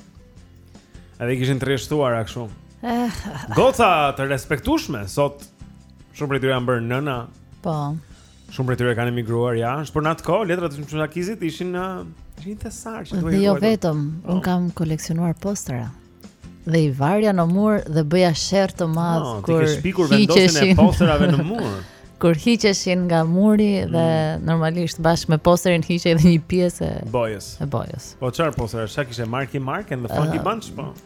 Edhe i kishin të rreshtuara kështu. Eh. Goca të respektueshme sot shumë prej tyre janë bërë nëna. Po. Shumë prej tyre kanë emigruar jashtë, por në atë kohë letrat e çumçakizit ishin në ishin të sartë që duhej. Dhe jo vetëm, oh. un kam koleksionuar postera. Dhe i varja në mur dhe bëja sherr të madh no, oh, kur ti ke shpikur vendosin e posterave në mur. Kur hiqeshin nga muri mm. dhe normalisht bashkë me posterin hiqej edhe një pjesë e bojës. E bojës. Po çfarë postera? Sa kishte Marky Mark and the Funky uh, Bunch po?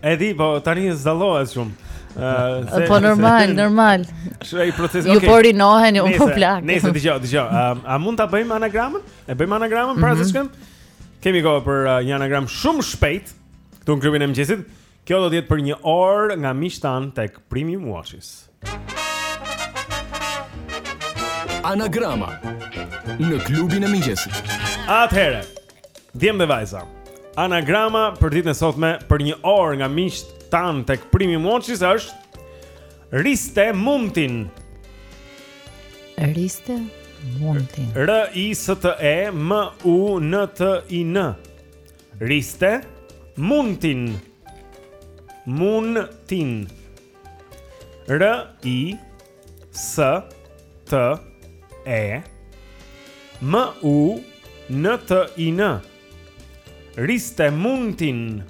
E di, po tani s'dallohet shumë. Ëh, po normal, normal. Kështu ai procesi. Okej. Ju po rinoheni, unë po plakem. Nëse dëgjoj, dëgjoj. A mund ta bëjmë anagramën? E bëjmë anagramën para se mhm. të shkojmë? Kemi kohë për uh, një anagram shumë shpejt këtu në klubin e mëngjesit. Kjo do të jetë për një orë nga miqtë tanë tek Premium Watches. Anagrama në klubin e mëngjesit. Atëherë, djem dhe vajza. Anagrama për ditën e sotme për një orë nga miqtë tanë tek Premium Watches është Riste Muntin. Riste Muntin. R I S T E M U N T I N. Riste Muntin. Muntin. R I S T E M U N T I N Riste Muntin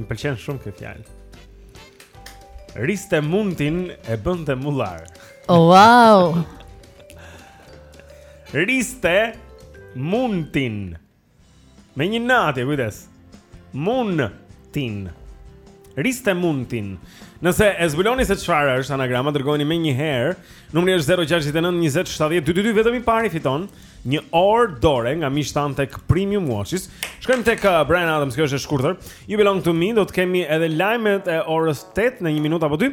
Më pëlqen shumë kjo fjalë. Riste Muntin e bënte mullar. Oh, wow. Riste Muntin Me një n atje, kujdes. Muntin. Riste Muntin. Nëse e zbuloni se çfarë është anagrama, dërgojeni menjëherë. Numri është 069 20 70 222, vetëm i pari fiton një orë dore nga miqtë tanë tek Premium Watches. Shkojmë tek uh, Bryan Adams, kjo është e shkurtër. You belong to me, do të kemi edhe lajmet e orës 8 në 1 minutë apo 2.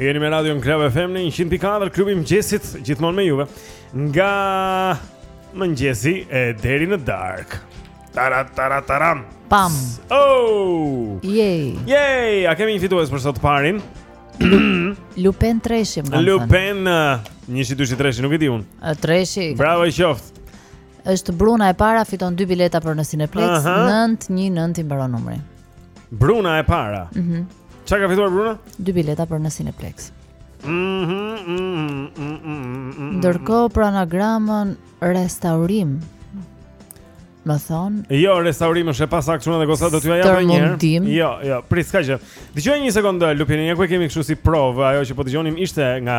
Jeni me Radion Klab FM në 100.4 Klubi i Mëngjesit, gjithmonë me juve Nga mëngjesi e deri në darkë Tara, tara, taram Pam Oh Yay Yay A kemi një fitues për sot Lupin Lupen Treshi më kanë thënë. Lupen uh, njëshi dyshi treshi, nuk e di unë Treshi Bravo i qoftë është Bruna e para fiton dy bileta për në Cineplex 919 i mbaron numri. Bruna e para. Mhm. Mm Çfarë ka fituar Bruna? Dy bileta për në Cineplex. Mhm. Mm mm mm mm mm Ndërkohë për anagramën restaurim. Më thonë, Jo, restaurim është e pasaktë shumë dhe gocat do t'jua jap edhe një herë. Stërmundim. Jo, jo, prit s'ka gjë. Dëgjo një sekondë Lupin, ja ku e kemi kështu si provë, ajo që po dëgjonim ishte nga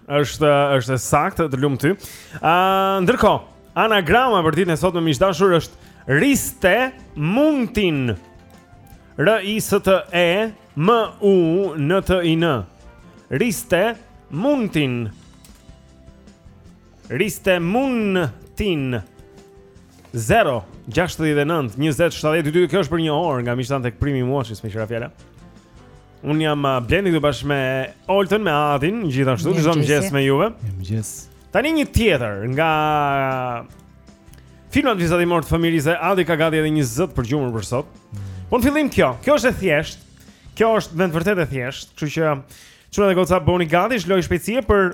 Është është e saktë, të lumtë ty. Ë, uh, ndërkohë, anagrama për ditën e sotme miq të dashur është Riste Muntin. R I S T E M U N T I N. Riste Muntin. Riste Muntin. 0 69 20 70 22 kjo është për një orë nga miqtë tanë tek primi, muaji me qira fjala. Unë jam uh, Blendi këtu bashkë me Oltën me Adin, gjithashtu Mirë çdo mëngjes me juve. Mëngjes. Tani një tjetër nga filmat vizatimorë të fëmijërisë e Adi ka gati edhe një zë të përgjumur për sot. Mm. Po në fillim kjo, kjo është e thjeshtë. Kjo është vërtet vërtet e thjeshtë, kështu që çuna dhe goca bëhuni gati, si lojë shpejtësie për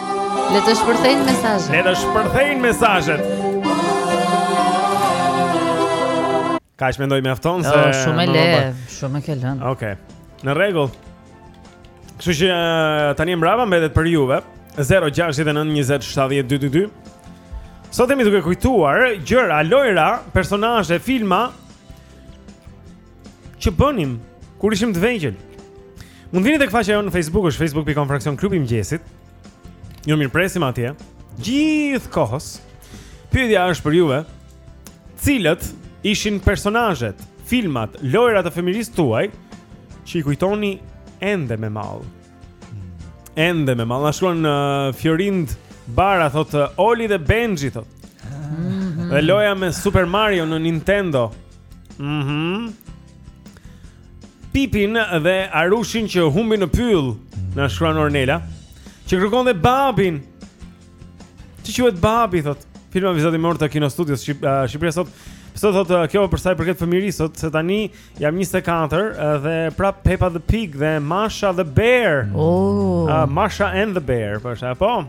Le të shpërthejnë mesazhet. Le të shpërthejnë mesazhet. Kaq mendoj mjafton se oh, shumë e lehtë, shumë e ke lënë. Okej. Okay. Në rregull. Kështu që tani e mbara mbetet për juve 0692070222. Sot jemi duke kujtuar gjëra, lojra, personazhe, filma që bënim kur ishim të vegjël. Mund të vini tek faqja jonë në Facebook, është facebook.com fraksion klubi i mëngjesit. Ju mirëpresim atje gjithë kohës. Pyetja është për juve, cilët ishin personazhet, filmat, lojërat e fëmijërisë tuaj që i kujtoni ende me mall? Ende me mall na shkruan uh, Fiorind Bara thotë uh, Oli dhe Benji thotë. Mm Dhe loja me Super Mario në Nintendo. Mhm. Mm Pipin dhe Arushin që humbi në pyll na shkruan Ornela, që kërkon dhe babin. Si quhet babi thotë. Filma vizatimorë të Kinostudios Shqip, uh, Shqipëria sot. Sot thotë uh, kjo për sa i përket fëmijërisë sot se tani Jam 24 dhe prapë Peppa the Pig dhe Masha the Bear. Oh. Uh, Masha and the Bear, po sa po.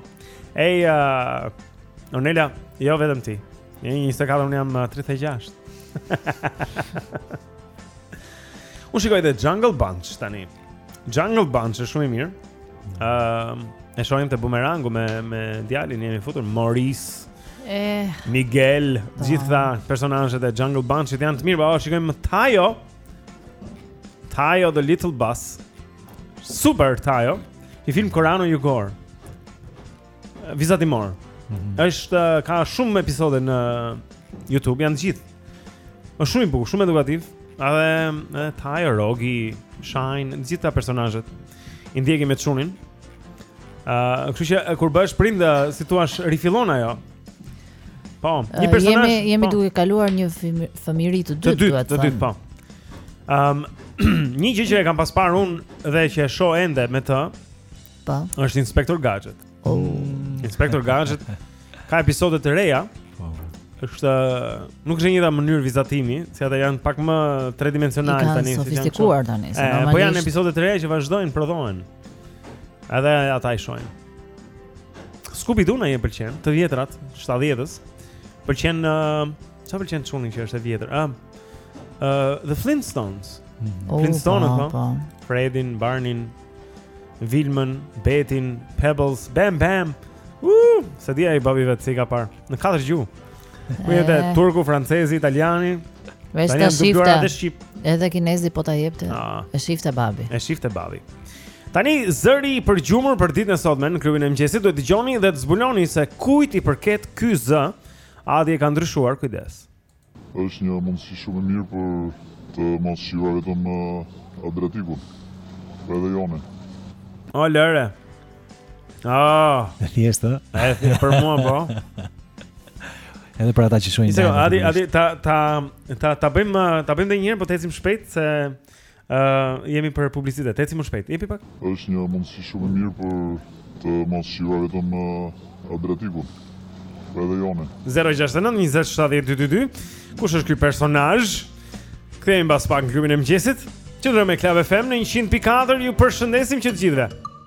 Ej, uh, Ornela, jo vetëm ti. Jam 24, unë jam 36. Unë shikoj dhe Jungle Bunch tani. Jungle Bunch është shumë i mirë. Ëm, ehm, uh, e shohim te Bumerangu me me djalin jemi futur Moris. Eh, Miguel, të gjitha personazhet e Jungle Bunch janë të mirë, po shikojmë Tayo. Tayo the Little Bus. Super Tayo. Një film koreano jugor. Vizatimor. Mm -hmm. Është ka shumë episode në YouTube, janë të gjitha. Është shumë i bukur, shumë edukativ. Edhe Tayo, Rogi, Shine, të gjitha personazhet. I ndjekim me çunin. Ë, uh, kështu që kur bëhesh prind, si thua, rifillon ajo. Po, një personazh. Jemi jemi po. duke kaluar një fëmijëri të dytë, dua të them. Të dytë, po. Ëm, um, një gjë që e kam pas parë unë dhe që e shoh ende me të, Po. Është Inspektor Gadget. Oh. Inspektor Gadget ka episode të reja. Po. Është nuk është e njëjta mënyrë vizatimi, si ata janë pak më tridimensionale tani, si janë sofistikuar tani. Po janë episode të reja që vazhdojnë, prodhohen. Edhe ata i shohin. Scooby Doo na pëlqen, të vjetrat, 70-s. Pëlqen çfarë pëlqen çuni që është e vjetër? Ëm uh, The Flintstones. Mm. Flintstones, oh, po. Fredin, Barnin, Vilmën, Betin, Pebbles, Bam Bam. Uh, se di ai babi vetë si i ka parë. Në katër gjuhë. Ku jepte eh. turku, francezi, italiani? Veç ta shifte. Edhe kinezi po ta jepte. Ah. E shifte babi. E shifte babi. Tani zëri i përgjumur për ditën e sotme në klubin e mëngjesit duhet të dëgjoni dhe të zbuloni se kujt i përket ky zë. Adi e ka ndryshuar, kujdes. Është një mundësi shumë e mirë për të mos shijuar vetëm Adriatikun, por edhe Jonin. O, lëre. Ah, e thjeshtë. E thjeshtë për mua po. Edhe për ata që shohin. Adi, Adi ta ta ta ta bëjmë ta bëjmë edhe një herë, po të ecim shpejt se Uh, jemi për publicitet, ecim më shpejt, jepi pak? është një mundësi shumë e mirë për të mos shijuar vetëm uh, Adriatikun, por edhe Jonin. 069-2722, kush është ky personazh? Kthehemi pas pak në klubin e mëngjesit, qëndroni me Club FM në 100.4, ju përshëndesim që të gjithëve.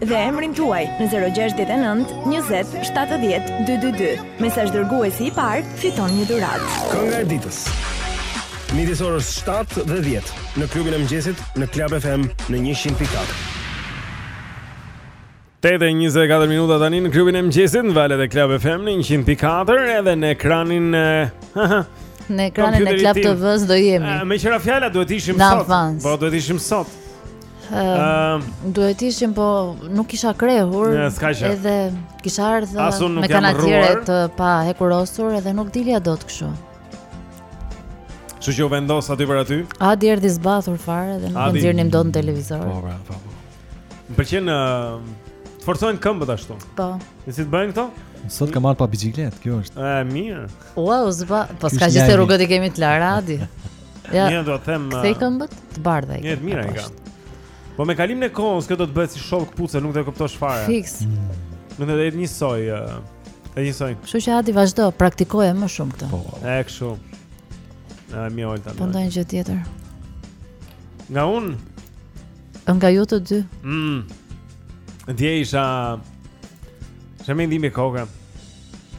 dhe emrin tuaj në 069 20 70 222. Mesazhdërguesi i parë fiton një dhuratë. Kënga e ditës. Midis orës 7 dhe 10 në klubin e mëngjesit në Club FM në 100.4. 8:24 minuta tani në klubin e mëngjesit në valët e Club FM në 100.4 edhe në ekranin e në ekranin e Club TV-s do jemi. Meqë ra fjala duhet të ishim sot. Po duhet të ishim sot. Ëm, uh, duhet të ishim po nuk isha krehur. Ja, edhe kisha ardhur me kanatiere të pahekurosur edhe nuk dilja dot kështu. Kështu që u vendos aty për aty. Adi erdhi zbathur fare dhe nuk e nxirrnim dot në televizor. Po, pra, po, po. Më pëlqen të forcohen këmbët ashtu. Po. Dhe si të bëjnë këto? Sot kam marrë pa biçikletë, kjo është. Ë, mirë. Ua, zba, po s'ka gjë se rrugët i kemi të lara, Adi. Ja, Mirë, do të them... Si i ke uh, këmbët? Të bardha i kam. Mirë, mirë i ka. Po me kalimin e kohës, kjo do të bëhet si shollë këpuce, nuk do të kuptosh fare. Fiks. Mm. Nuk do të jetë njësoj, uh, njësoj. Kështu që Adi vazhdo, praktikoje më shumë këtë. Po, po. E, kështu. E, mi Olta, mi. Po ndonjë gjë tjetër. Nga unë? Nga ju të dy. Mm. Dje isha... Se më dhemb koka.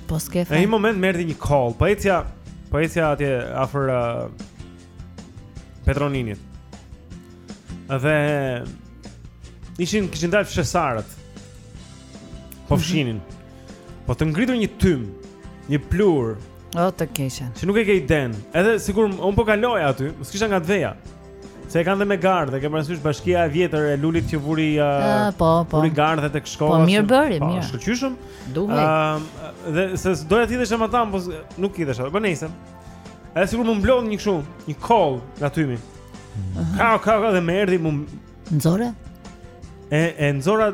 Po s'ke fat. Në një moment më erdhi një kollë, po ecja, po ecja atje afër uh, Petroninit. Dhe ishin kishin dalë fshesarët. Po mhm. fshinin. Mm -hmm. Po të ngritur një tym, një pluhur. O të keqen. Që nuk e ke idenë. Edhe sikur unë po kaloja aty, po s'kisha nga t'veja. Se e kanë dhe me gardh, e ke parasysh bashkia e vjetër e Lulit që vuri uh, uh, po, po. vuri gardhet tek shkolla. Po mirë bëri, po, mirë. Po shkëlqyshëm. Duhet. Ëm uh, dhe se doja të hidhesha matanë, po nuk hidhesha. Po nejse. Edhe sikur më mblodh një kështu, një kollë nga tymi. Ka ka ka dhe më erdhi me e nxjerrë. E e nxora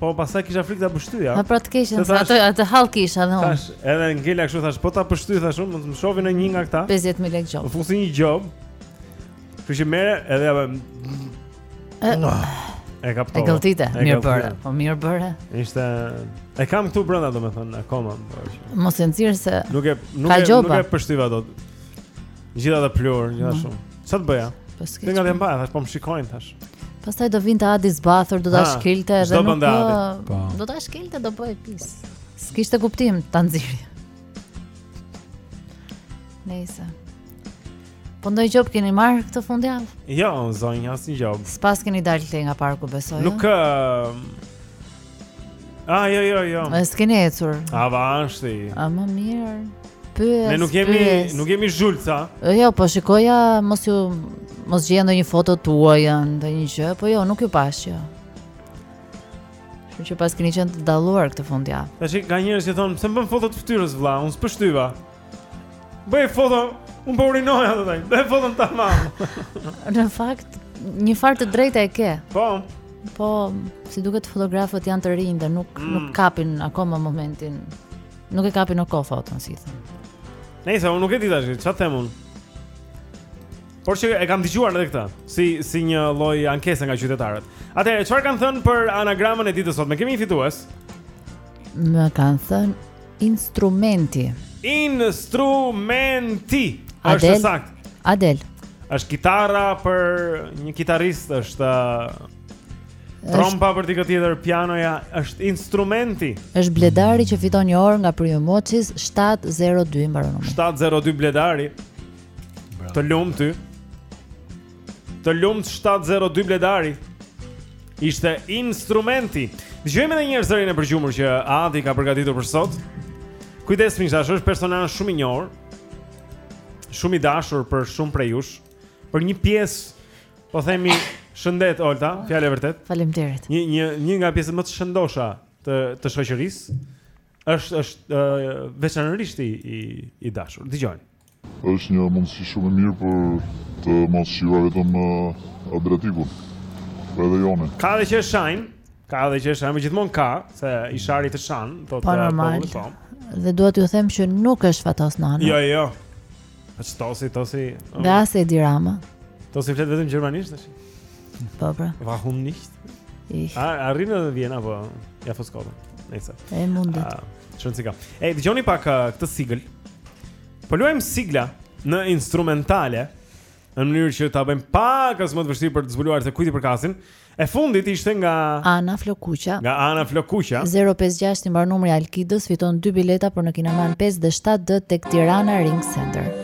po pastaj kisha frikë ta pështyja. Po pra të keqen, se ato atë hall kisha dhe unë. Thashë edhe ngela kështu thashë, po ta pështyj thashë unë, mund të më shohë ndonjë nga këta. 50000 lekë gjobë. Po fusi një gjobë. Kështu që merre edhe ja. E kuptova. E gëlltite, mirë bëre. Po mirë bëre. Ishte e kam këtu brenda domethënë akoma. Po, Mos e nxirr se Nuk e nuk e nuk e pështyva dot. Gjithë atë pluhur, gjithë ashtu. Mm. Ça të bëja? Po s'ke. Ta nxirrja pa, thashë po më shikojnë thashë. Pastaj do vinte Adi zbathur, do ta shkelte edhe nuk do. Po. Do ta shkelte do bëhej pis. S'kishte kuptim ta nxirrje. Nejse Po ndonjë gjobë keni marrë këtë fundjavë? Jo, zonjë, asnjë gjobë. S'paskeni dalë te nga parku besoj Nuk e... A, jo, jo, jo A, s'keni ecur. Avash ti. A, më mirë Pyes, Ne nuk jemi, pyes. nuk jemi zhulsa. Jo, po shikoja, mos ju... Mos gjeja ndonjë foto tuajën, ndonjë gjë Po jo, nuk ju pashë, jo Shyqyr që s'paskeni qenë të dalluar këtë fundjavë Tashi, ka njerëz që thonë, pse më bën foto të ftyrës, vla, unë s'pështyva Bëj foto, unë po urinoj atë tani. Bëj foton tamam. Në fakt, një farë të drejtë e ke. Po. Po, si duket fotografët janë të rinj dhe nuk mm. nuk kapin akoma momentin. Nuk e kapin në kohë foton, si thonë. Nëse unë nuk e di tash, çfarë them unë? Por që e kam dëgjuar edhe këtë, si si një lloj ankese nga qytetarët. Atëherë, çfarë kanë thënë për anagramën e ditës sot? Me kemi një fitues. Më kanë thënë Instrumenti. Instrumenti. Është saktë. Adel. Është kitara për një kitarist është trompa për dikë tjetër, pianoja është instrumenti. Është Bledari që fiton një orë nga Prime Moçis 702 mbaron numri. 702 Bledari. Të lumtë. Të lumtë 702 Bledari. Ishte instrumenti. Dëgjojmë edhe një herë zërin e përgjumur që Adi ka përgatitur për sot. Kujdes miq të dashur, është personazh shumë i njohur. Shumë i dashur për shumë prej jush. Për një pjesë, po themi, shëndet Olta, fjalë e vërtetë. Faleminderit. Një një një nga pjesët më të shëndosha të të shoqërisë është është uh, veçanërisht i i dashur. Dëgjojmë. Është një mundësi shumë e mirë për të mos shijuar vetëm Adriatikun. Po edhe Jonin. Ka edhe që shajnë, ka edhe që shajnë, gjithmonë ka se i shari të shan, thotë po, normal. Po. Dhe dua t'ju them që nuk është Fatos Nano. Jo, jo. Është Tosi, Tosi. Dhe as Edi Rama. Tosi flet vetëm gjermanisht tash. Po pra. Warum nicht? Ich. A arrin në Vjenë apo ja foskova. Nëse. E mundet. Çon si ka. E dëgjoni pak uh, këtë sigël. Po luajm sigla në instrumentale në mënyrë që ta bëjmë pakëz më të vështirë për të zbuluar se kujt i përkasin. E fundit ishte nga Ana Flokuqa. Nga Ana Flokuqa. 056 i mbar numri Alkidës fiton dy bileta për në Kinaman 5 dhe 7D tek Tirana Ring Center.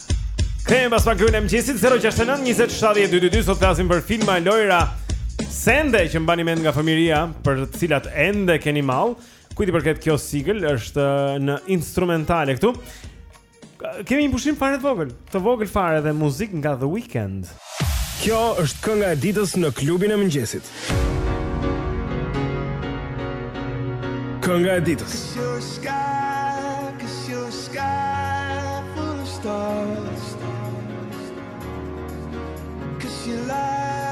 Kthehemi pas pak Klubin e Mëngjesit 069 20 70 222 sot flasim për filma, lojëra sende që mbani mend nga fëmijëria për të cilat ende keni mall. Kujt i përket kjo sigël është uh, në instrumentale këtu. Kemi një pushim fare të vogël, të vogël fare dhe muzikë nga The Weeknd. Kjo është kënga e ditës në klubin e mëngjesit. Kënga e ditës.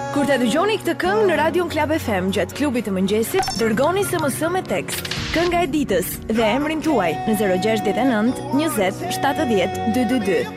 Kur ta dëgjoni këtë këngë në radion Club FM gjatë klubit të mëngjesit, dërgoni SMS me tekst Kënga e ditës dhe emrin tuaj në 069 20 70 222.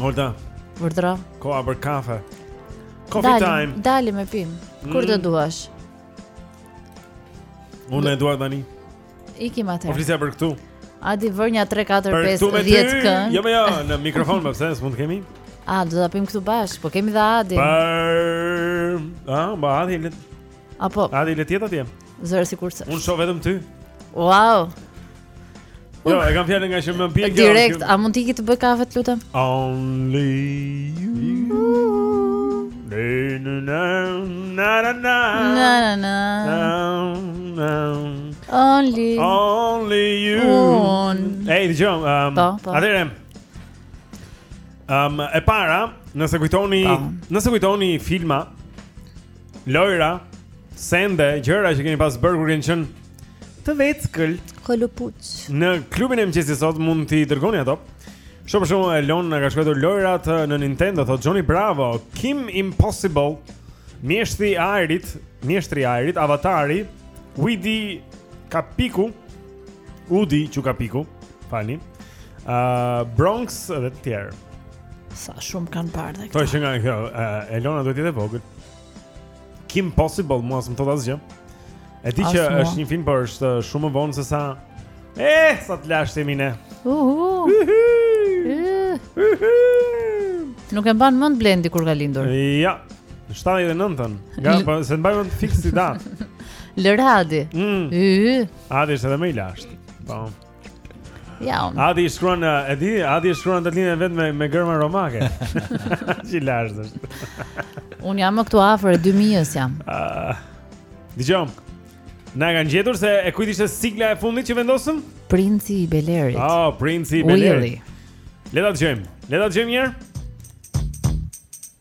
Holta. Vërdra. Koha për kafe. Coffee time. Dalim e pimë. Kur të duash. Unë e dua tani. Ikim atëherë. Po flisja për këtu. Adi vër një 3 4 5 10 këngë. Jo, jo, në mikrofon më po pse s'mund të kemi? A do ta pim këtu bash, po kemi dhe Adin. Për... A, ba Adi le. Apo. Adi le tjetër atje. Zëra sikur s'është. Unë shoh vetëm ty. Wow. Jo, e kam fjalën ngaqë më pihet kjo. Direkt, a mund të iki të bëj kafe të lutem? Only you. Na na na na na. Na na na. Na Only. Only you. Un. Hey, dëgjomë. Um, po, po. Atëhere. Um, e para, nëse kujtoni, po. nëse kujtoni filma Lojra, sende, gjëra që keni pas bërë kur keni qenë Të vegjël Kolopuçë Në Klubin e Mëngjesit sot mund t'i dërgoni ato Shumë shumë Elona na ka shkruar lojrat në Nintendo Thot Johnny Bravo Kim Possible Mjeshtri i Ajrit Mjeshtri i Ajrit Avatari Udi Qukapiku Udi Qukapiku Funny uh, Bronx dhe të tjerë Sa shumë kanë parë dhe këta Po që nga kjo uh, Elona duhet të jetë e vogët Kim Possible, mua s'më thot asgjë. E di që është një film, por është shumë më vonë se sa Eh, sa të lashtë jemi ne. Uhu. Nuk e mban mend Blendi kur ka lindur. Ja. 79-ën. Ja, po s'e mbaj mend fiks si datë. Lëre Adi. Mm. Ëh. Adi është edhe më i lashtë. Po. Ja unë. Adi shkruan, uh, e di, Adi shkruan datëlindjen vetëm me, me gërma romake. Që i lashtë është. Unë jam më këtu afër 2000-s jam. Uh, Dëgjomë. Na kanë gjetur se e kujt ishte sigla e fundit që vendosëm? Princi i Belerit. Oh, Princi i Belerit. Le ta dëgjojmë. Le ta dëgjojmë një herë.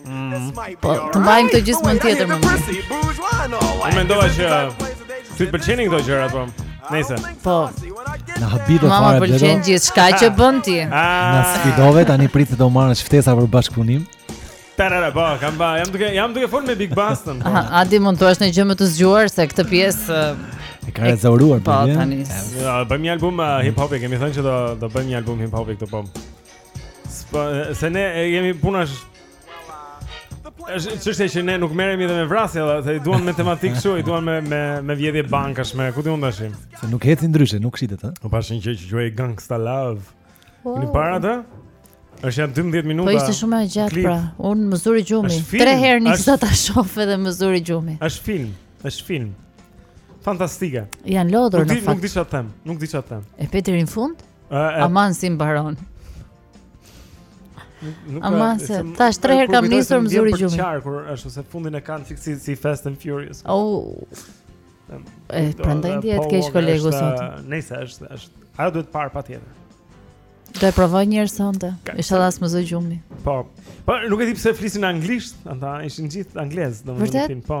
Mm. Po, të mbajmë të gjithë mend tjetër më Unë mendova që Ty të pëlqenin këto gjëra, apo Nëse Po Na habite Mua më fare, pëlqen gjithçka që bën ti ah. Na sfidove, tani pritet të marrësh ftesa për bashkëpunim Tarara, po, kam ba, jam duke, jam duke fol me Big Bastën po. A di mund të thuash një gjë më të zgjuar se këtë pjesë E ka rezervuar, po, tani Bëjmë një album uh, hip-hopi, kemi thënë që do, do bëjmë një album hip-hopi këtë po Po, se ne jemi punash Është çështje që ne nuk merremi dhe me vrasje, se i duan me tematikë kështu, i duan me me me vjedhje bankash, me ku di unë tashi. Se nuk ecin ndryshe, nuk shitet, ha. Po pashë një që quhej Gangsta Love. Wow. E ke parë atë? Është janë 12 minuta. Po ishte shumë e gjatë pra. Un më zuri gjumi. Tre herë nisa ta shoh edhe më zuri gjumi. Është film, është film. Fantastike. Janë lodhur në fakt. Nuk di çfarë të them, nuk di çfarë të them. E pe deri në fund? Aman si mbaron. Aman se tash tre herë kam nisur më zuri gjumë. Çfarë kur ashtu se fundin e kanë fiks si Fast and Furious. Oh. E prandaj ndjehet po, keq kolegu sot. Nëse është është ajo duhet parë patjetër. Do e provoj një herë sonte. Inshallah s'më zë gjumi. Po. Po nuk e di pse flisin anglisht, ata ishin gjithë anglez, domethënë po.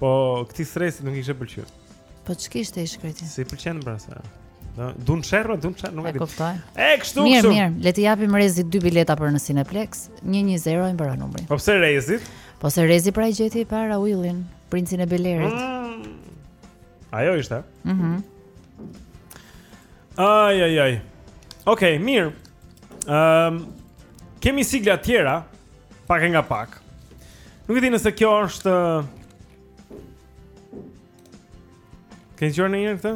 Po këtij stresi nuk i kishte pëlqyer. Po ç'kishte i shkretin? S'i pëlqen pra se. Do dun çerrë, dun çerrë, nuk e di. E kuptoj. E kështu. Mirë, mirë, le të japim Rezit dy bileta për në Cineplex, 110 i mbaron numri. Po pse Rezit? Po se Rezi pra i gjeti para Willin, princin e Belerit. Mm. Ajo ishte. Mhm. Mm Ai ai ai. Okej, okay, mirë. Ehm um, kemi sigla të tjera. Pak e nga pak. Nuk e di nëse kjo është Kënë qërë në njërë këtë?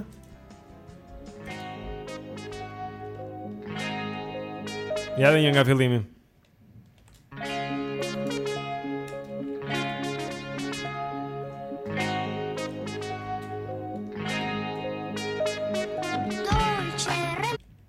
Ja edhe një nga fillimi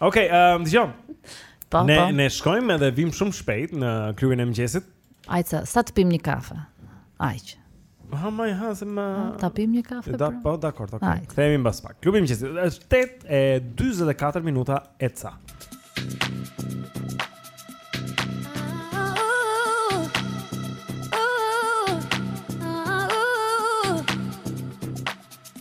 Okej, okay, um, dëgjojmë. Po, ne, po. Ne shkojmë edhe vijmë shumë shpejt në klubin e mëngjesit. Ajca, sa të pim një kafe? Ajq. Ha më ha se më ta pim një kafe. Da, pra? po, dakor, dakor. Kthehemi mbas pak. Klubi i mëngjesit është 8:44 minuta e ca.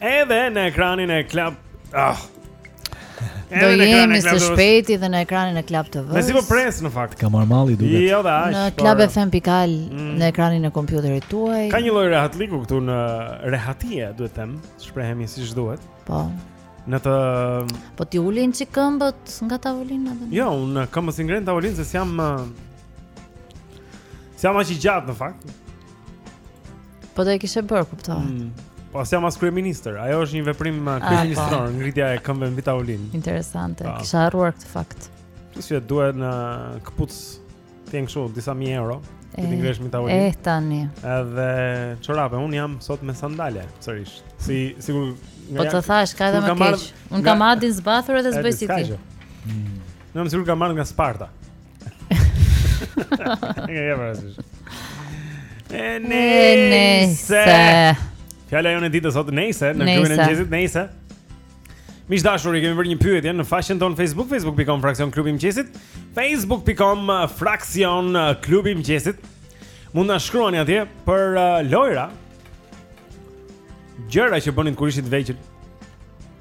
Edhe në ekranin e Club. Ah. Do jemi së shpejti dhe në ekranin e Club TV. Mezi po pres në fakt. Ka marrë malli duket. Jo, dhe aq. Në Club FM pikë al mm. në ekranin e kompjuterit tuaj. Ka një lloj rehatllëku këtu në rehatie, duhet të them, shprehemi siç duhet. Po. Në të Po t'i ulim çik këmbët nga tavolina apo? Jo, unë kam s'i ngre në tavolinë se s'jam jam aq i gjatë në fakt. Po do e kishe bërë, kuptohet. Mm. Po s'jam as kryeministër, ajo është një veprim uh, po. kryeministror, ngritja e këmbëve mbi tavolinë. Interesante, pa. Po. kisha harruar këtë fakt. Plus që duhet në këpucët të jenë kështu disa mijë euro, t'i ngresh mbi tavolinë. Eh tani. Edhe çorape, un jam sot me sandale, sërish. Si sigur Po të thash, ka edhe më keq. Un kam adin zbathur edhe s'bëj si ti. Nuk mm. jam i sigurt kam marrë nga Sparta. Nga jepër asish E nejse Fjala jonë e ditës sot nejse Në klubin e mëngjesit nejse Miq të dashur, i kemi bërë një pyetje në faqen tonë Facebook, facebook.com fraksion klubi i mëngjesit, facebook.com uh, fraksion uh, klubi i mëngjesit. Mund të na shkruani atje për uh, lojra. Gjëra që bënit kur ishit të vegjël.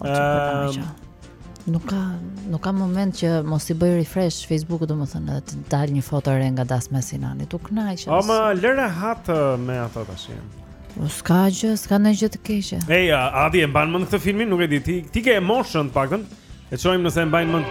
Ëm Nuk ka nuk ka moment që mos i bëj refresh Facebook-ut domethënë edhe të dal një foto e re nga dasma e Sinanit. Tu kënaqesh. Po më lër rehat me ato tash. Po s'ka gjë, s'ka ndonjë gjë të keqe. Ej, Adi e mban mend këtë filmin? Nuk e di. Ti ti ke e moshën të paktën. E shohim nëse e mbajnë mend.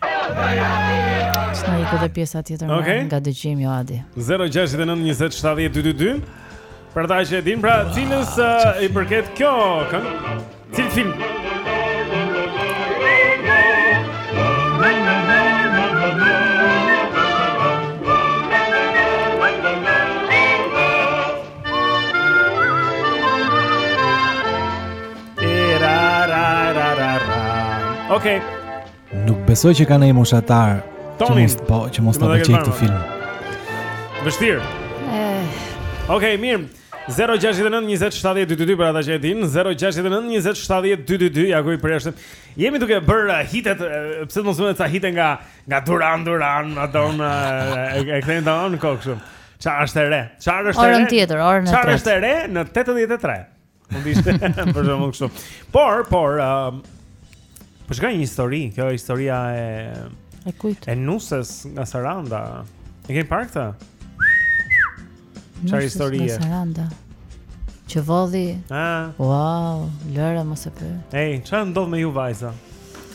S'na ikë dhe pjesa tjetër më okay. nga dëgjimi jo Adi. 069 20 70 222. Për ata që e din, pra cilës uh, i përket kjo këngë? Cil film? Okej. Okay. Nuk besoj që ka një moshatar që mos po që mos ta mbajë këtë film. Vështirë. Eh. Okej, mirë. 069 20 70 222 për ata që e din 069 20 70 222 ja ku i preshtë jemi duke bërë eh, hitet eh, pse të mos vëmë ca hitet nga nga Duran Duran ato në e këtejnë të anë në kokë shumë ça është e re ça është e re orën tjetër orën e tretë ça është e re në 83 Mund të ishte për shembull kështu. Por, por, um, po ç'ka një histori, kjo historia e e kujt? E nuses nga Saranda. E kemi parë këtë? Çfarë historie? Saranda. Që vodhi. Ah. Wow, lëre mos e pyet. Ej, çfarë ndodh me ju vajza?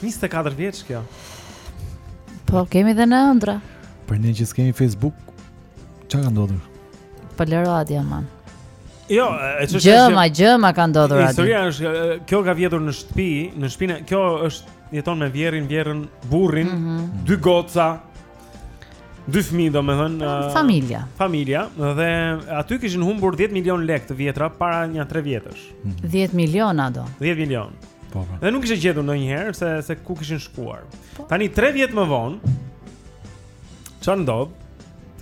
24 vjeç kjo. Po, kemi dhe ne ëndrra. Për ne që s'kemi Facebook, Ça ka ndodhur? Po lëre atje më. Jo, e ç'është. Gjëma, gjëma ka ndodhur atje. Historia është kjo ka vjedhur në shtëpi, në shpinë. Kjo është jeton me vjehrrin, vjehrrën, burrin, mm -hmm. dy goca. Dy fëmijë domethën, uh, familja. Familja dhe aty kishin humbur 10 milion lekë të vjetra para nja 3 vjetësh. 10 mhm. milion ato. 10 milion. Po, po. Dhe nuk ishte gjetur ndonjëherë se se ku kishin shkuar. Po. Tani 3 vjet më vonë, Çfarë ndodh?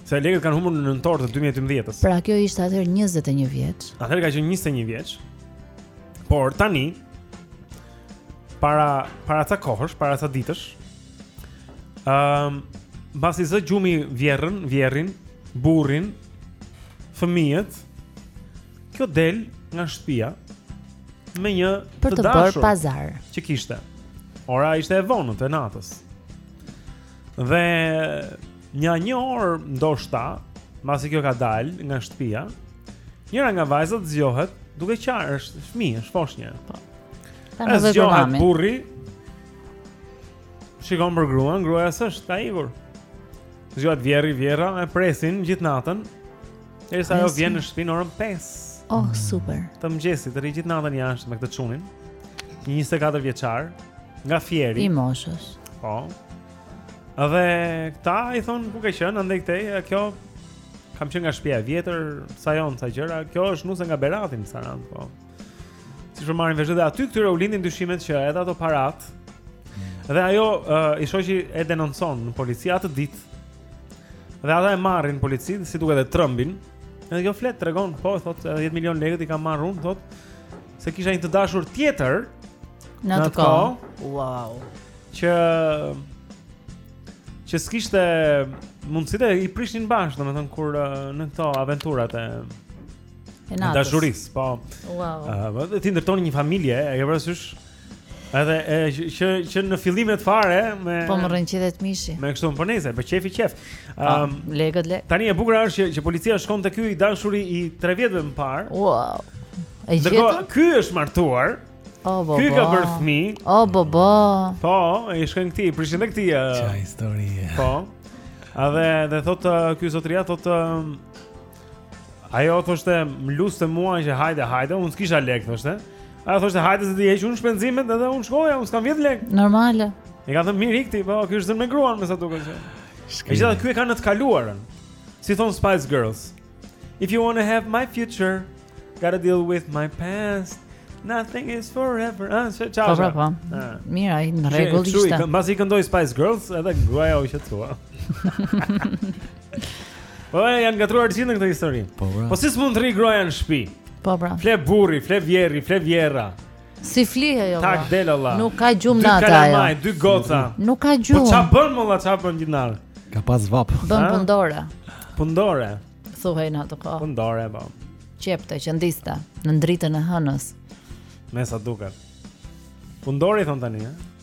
Se lekët kanë humbur në nëntor të 2012-s. Pra kjo ishte atëherë 21 vjeç. Atëherë ka qenë 21 vjeç. Por tani para para ca kohësh, para ca ditësh, ëm um, mbasi i zë gjumi vjehrrën, vjehrrin, burrin, fëmijët, kjo del nga shtëpia me një të, të dashur për pazar që kishte. Ora ishte e vonët e natës. Dhe nja një orë ndoshta, pasi kjo ka dalë nga shtëpia, njëra nga vajzat zgjohet duke qarë, është fëmijë, është foshnjë. Po. E zgjohet burri. Shikon për gruan, gruaja s'është ka ikur. Zgjohet vjehrri, vjehrra e presin gjithë natën. Deri sa ajo vjen në shtëpi në orën 5. Oh, super. Të mëngjesit, rri gjithë natën jashtë me këtë çunin. 24 vjeçar, nga Fieri. I moshës. Po. Dhe këta i thonë ku ke qenë andej këtej, kjo kam qenë nga shtëpia e vjetër, sa jon sa gjëra. Kjo është nuse nga Berati në Sarandë, po. Siç po marrim vesh dhe aty këtyre u lindin dyshimet që edhe ato parat. Mm. Dhe ajo uh, i shoqi e denoncon në polici atë ditë Dhe ata e marrin policët, si duket e trembin. Edhe kjo flet tregon, po thotë 10 milion lekët i kam marrë unë, thotë se kisha një të dashur tjetër në atë kohë. Wow. Që që s'kishte mundësi t'i prishnin bashkë, domethënë kur në këto aventurat e E natës. Dashurisë, po. Wow. Ëh, uh, ti ndërtoni një familje, e ke parasysh? Edhe e, që që në fillimet fare me Po më rrënqethet mishi. Me kështu, po nejse, po qejfi qejf. Ëm, um, lekët le. Tani e bukur është që, që policia shkon te ky i dashuri i 3 vjetëve më parë. Wow. E gjetën? Ndërkohë, ky është martuar. O bo bo, ky ka bërë fëmijë. O bo bo. Po, i shkon këtij, prishin tek këtij. Çfarë historie. Po. A dhe dhe thotë ky zotëria thotë Ajo thoshte, më luste mua që hajde, hajde, unë s'kisha lekë, thoshte. Ajo thoshte, hajde se t'i heq unë shpenzimet edhe unë shkoja, unë s'kam vjedhë lekë. Normale. E ka thënë mirë i ziu, po, ky është zënë me gruan, me sa duket që. E gjitha, kjo e ka në të kaluarën. Si thonë Spice Girls. If you want to have my future, gotta deal with my past. Nothing is forever. Ah, çao. Çao. Po, po, po. Ah. Mirë, ai në rregull ishte. Mbasi këndoi Spice Girls, edhe gruaja u qetësua. Po janë gatruar të gjithë në këtë histori. Po, pra. po si s'mund të rri gruaja në shtëpi? Po pra. Fle burri, fle vjerri, fle vjerra. S'fle ajo? Tak del molla. Nuk ka gjumë natën ajo. Dy kalamaj, dy goca. Nuk ka po gjumë. Po çfarë bën molla, çfarë bën gjithë natën? Ka pas vapë. Bën punëdore. Punëdore. Thuhej në atë kohë. Punëdore, po. Qepte qëndiste në dritën e hënës. Me sa duket. Punëdore i thonë tani, ëh.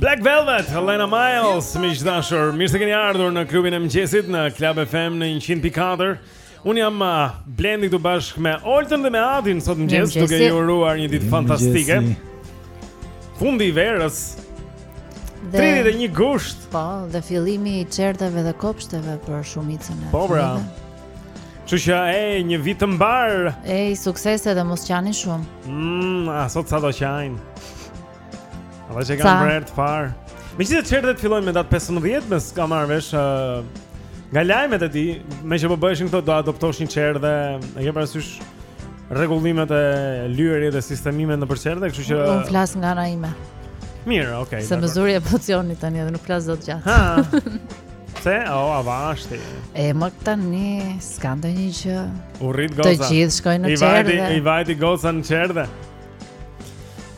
Black Velvet, Alannah Myles, miq të dashur, mirë se keni ardhur në klubin e mëngjesit në Club FM në 100.4. Unë jam uh, Blendi këtu bashkë me Oltën dhe me Adin sot në mëngjes duke ju uruar një ditë fantastike. Fundi i verës. 31 gusht. Po, dhe fillimi i çerdheve dhe kopshteve për shumicën e. Po pra. Kështu që e një vit të mbarë e suksese dhe mos qani shumë Mmm, a sot sa do qajnë Ata që kanë për herë të parë. Megjithëse të çerdhet fillojnë me datë 15, me sa kam marrë vesh uh, nga lajmet e tij, me që po bëheshin këto do adoptosh një çerdhe dhe e ke parasysh rregullimet e lyerjes dhe sistemimet nëpër çerdhe, kështu që unë flas nga ana ime. Mirë, okay. Se më zuri emocioni tani edhe nuk flas dot gjatë. Ha. Se, o, oh, avashti. E më tani s'ka ndonjë gjë. U rrit goca. Të gjithë shkojnë në çerdhe. I vajti, i vajti goca në çerdhe.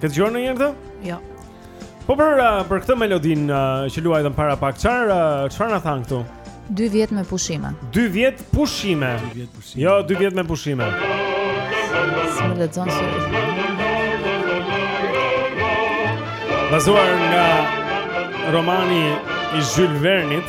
Ke dëgjuar ndonjëherë këtë? Jo. Po për uh, për këtë melodinë uh, që luajtën para pak, çfarë uh, çfarë na thanë këtu? 2 vjet me pushime. 2 vjet pushime. 2 vjet pushime. Jo, 2 vjet me pushime. Së dhe zonë së të fërë. Bazuar nga romani i Jules Vernit,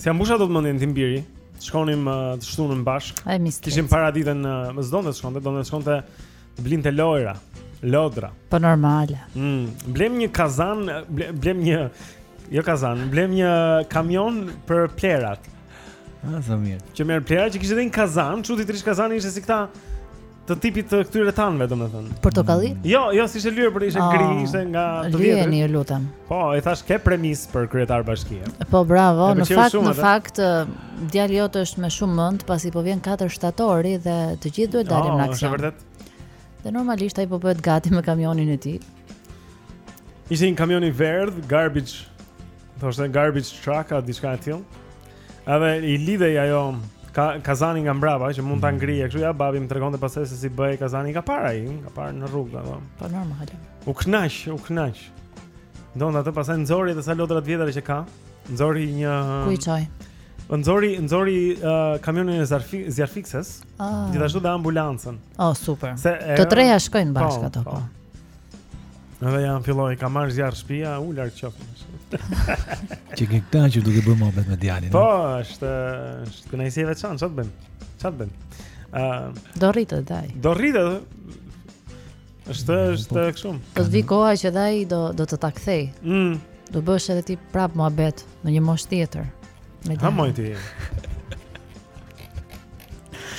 Se ia mbusha dot mendjen tim biri Shkonim uh, të shtunën bashkë Ai mi stresë Kishim paraditen uh, Më s'donte të shkonte Donte të shkonte Të blinte lojra Lodra Po normale mm, Blemë një kazan ble, Blemë një Jo kazan Blemë një kamion Për plehrat A, sa mirë Që merr plehrat Që kishte edhe një kazan Që ti trish kazan Ishte si këta të tipit të këtyre tanëve, domethënë. Portokalli? Jo, jo, si ishte lyer, por ishte oh, gri, ishte nga të vjetër. Lyeni, ju lutem. Po, i thashë ke premisa për kryetar bashkie. Po, bravo. Në fakt, shumë, në dhe? fakt, djali jot është me shumë mend, pasi po vjen 4 shtatori dhe të gjithë duhet dalim oh, në aksion. Është vërtet. Dhe normalisht ai po bëhet gati me kamionin e tij. Ishte një kamion i verdhë, garbage Thoshte garbage truck a diçka e tillë. Edhe i lidhej ajo ka kazani nga mbrapa që mund ta mm. ngrije kështu ja babi më tregonte pastaj se si bëhej kazani ka parë ai, ka parë në rrugë apo. Po normal. U kënaq, u kënaq. Don atë pastaj nxori edhe sa lodra të vjetra që ka. Nxori një Ku i çoi? Po nxori, nxori uh, kamionin e zarfi, zjarrfikëses. Ah. Gjithashtu dhe ambulancën. Oh, super. Se, e, të treja shkojnë bashkë po, ato. Po. Edhe ja m'filloi, ka marrë zjarr shpia, u larg qoftë. që ke kënaq duke bërë muhabet me djalin. Po, është, është kënaqësi e veçantë, ça të bëjmë? Ça të bëjmë? Uh, do rritet dhe ai. Do rritë dhe? është, mm, është po. kështu. Do të vijë koha që dhe ai do, do të ta kthejë. Mm. Do bësh edhe ti prapë muhabet në një moshë tjetër. Ha moj ti.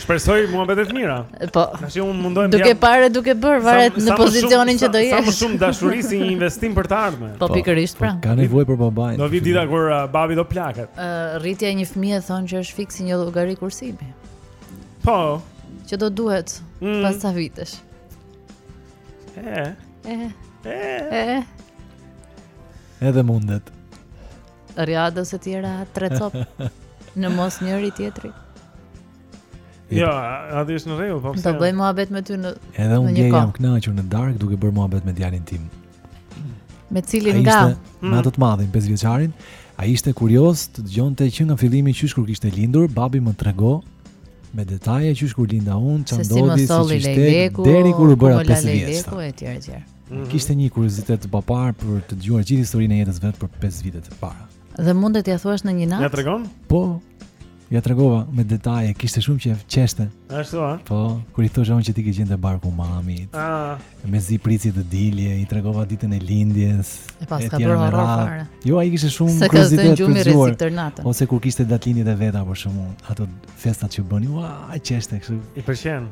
Shpresoj muhabete të mira. Po. Tash unë mundoj të. Duke parë, duke bërë, varet në pozicionin që do jesh. Sa më shumë dashuri si një investim për të ardhmen. Po, po pikërisht pra. Ka nevojë për babain. Do vijë dita kur uh, babi do plaket. Ë, rritja e një fëmije thonë që është fiks si një llogari kursimi. Po. Që do duhet mm. pas sa vitesh. E. E. E. Edhe mundet. Riado se ti i ke tre copë në mos njëri tjetri. Jo, ja, aty është në rregull, po pse? Do bëj muhabet me ty në Edhe unë dje jam kënaqur në darkë duke bërë muhabet me djalin tim. Me cilin nga? Ai ishte mm. natë të madhin, 5 vjeçarin. Ai ishte kurioz të dëgjonte që nga fillimi qysh kur kishte lindur, babi më trego me detaje qysh kur linda unë, ça ndodhi, si ishte deri kur u bëra 5 vjeç. Se si më solli lejleku etj etj. Mhm. Kishte një kuriozitet të paparë për të dëgjuar gjithë historinë e jetës së vet për 5 vite të para. Dhe mund të t'ia thuash në një natë? Ia tregon? Po. Ia tregova me detaje, kishte shumë qejf, qeshte. Ashtu a? Po, kur i thosha unë që ti ke qenë te barku i mamit. Ah. Mezi prisje të dilje, i tregova ditën e lindjes. E paska bërë rrallë fare. Jo, ai kishte shumë kuriozitet për të dëgjuar. Ose kur kishte datëlindjet e veta për shembull, ato festat që bënim, ua, qeshte kështu. I pëlqen.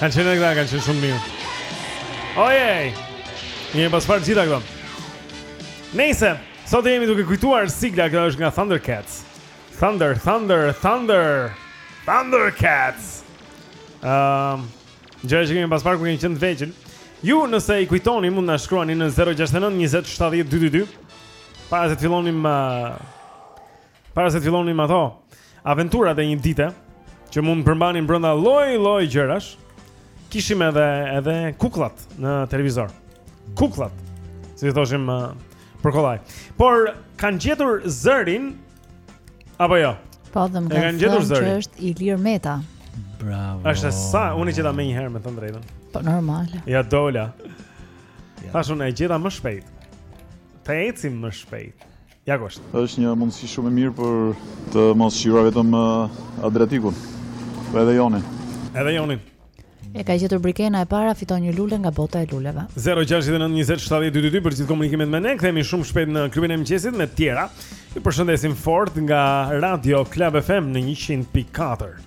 Kanë qenë këta, kanë qenë shumë mirë. Ojej. I ke pas parë gjitha këto. Nejse, sot jemi duke kujtuar sigla, kjo është nga Thundercats. Thunder, Thunder, Thunder. Thundercats. Ehm, um, gjëra që kemi pas parë kur kemi qenë të vegjël. Ju nëse i kujtoni mund na shkruani në 069 20 70 222. Para se të fillonim uh, Para se të fillonim ato aventurat e një dite që mund të përmbanin brenda lloj-lloj gjërash, kishim edhe edhe kukullat në televizor. Kukullat, si i thoshim uh, për kollaj. Por kanë gjetur zërin apo jo? Po, e kanë gjetur zërin. Që është Ilir Meta. Bravo. Edhe unë e gjeta menjëherë me thënë të drejtën. Po normal. Ia dola. Ja. Tash unë e gjeta më shpejt. Të ecim më shpejt. Ja ku është. Është një mundësi shumë e mirë për të mos shijuar vetëm Adriatikun, por edhe Jonin. Edhe Jonin. E ka gjetur Brikena e para fiton një lule nga bota e luleve. 069 20 70 222 për gjithë komunikimet me ne. Kthehemi shumë shpejt në klubin e mëngjesit me të tjera. Ju përshëndesim fort nga Radio Club FM në 100.4.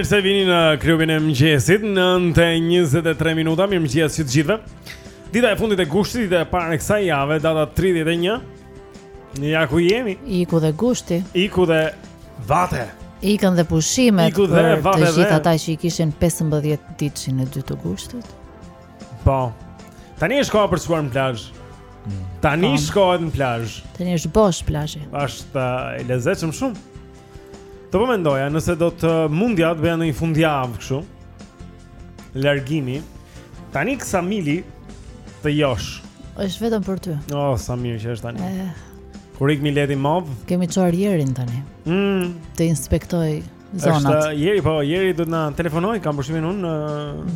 mirë se vini në klubin e mëngjesit 9:23 minuta. Mirëmëngjes të gjithëve. Dita e fundit e gushtit, dita e parë e kësaj jave, data 31. Ja ku jemi. Iku dhe gushti. Iku dhe vate. Ikën dhe pushimet Iku dhe vate për të gjithë ata që i kishin 15 ditëshin e dytë të gushtit. Po. Tani është koha për shkuar në plazh. Mm. Tani po. shkohet në plazh. Tani është bosh plazhi. Është i lezetshëm shumë. Atë po mendoja, nëse do të mundja të bëja ndonjë fundjavë kështu. largimi. Tani kësaj i thonë të josh. Është vetëm për ty. Oh, sa mirë që është tani. Eh. Kur ik mileti mov? Kemi çuar Jerin tani. Mm. Të inspektoj zonat. Është Jeri, po Jeri do të na telefonojë, kam përshtypjen unë.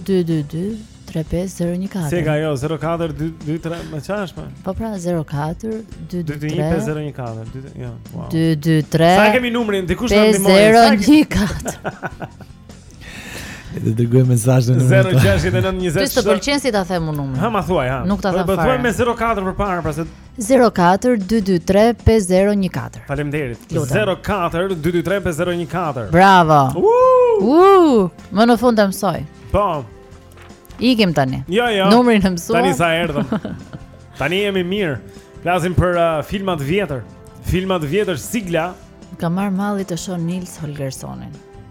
222 35014. Se ka jo 04 223, më thash më. Po pra 04 223 223 jo. 223. Sa kemi numrin? Dikush na ndihmon. 014. Le të dërgoj mesazhin në 069 20. Të pëlqen si ta them unë numrin. Hë ma thuaj, hë. Nuk ta them fare. Po thuaj me 04 përpara, pra se 04 223 5014. Faleminderit. 04 223 5014. Bravo. Uuu. Më në fund e mësoi. Po. Ikim tani. Jo, jo. Numrin e mësuam. Tani sa erdhëm. tani jemi mirë. Flasim për uh, filmat e vjetër. Filmat e vjetër sigla. Më ka marrë malli të shoh Nils Holgerssonin.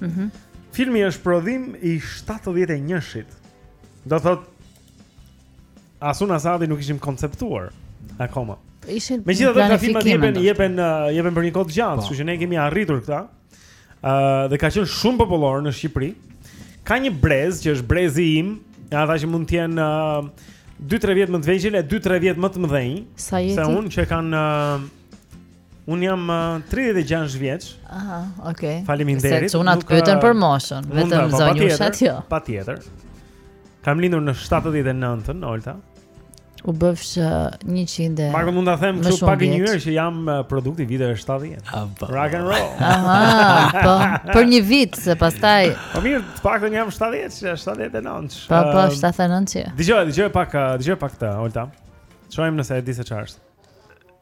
Mhm. Mm Filmi është prodhim i 71-shit. Do thotë as unë as Adi nuk ishim konceptuar akoma. Ishin Megjithatë filmat jepen jepen uh, jepen për një kohë të gjatë, po. kështu që ne i kemi arritur këta. Ë uh, dhe ka qenë shumë popullor në Shqipëri. Ka një brez që është brezi im, e ata që mund të jenë uh, 2-3 vjet më të vegjël e 2-3 vjet më të mëdhenj se unë që kanë uh, Unë jam 36 vjeç. Aha, okay. Faleminderit. Se çunat pyeten për moshën, vetëm po, zonjushat jo. Patjetër. Kam lindur në 79-ën, Olta. U bëfsh 100. Marrko mund ta them kështu pak gënjyer që jam produkt i viteve 70. Ah, po. Rock and roll. Aha, po. Për një vit se pastaj. Po mirë, të paktën jam 70, 79. Po po, 79. Dëgjoje, dëgjoje pak, dëgjoje pak këtë, Olta. Shohim nëse e di se çfarë është.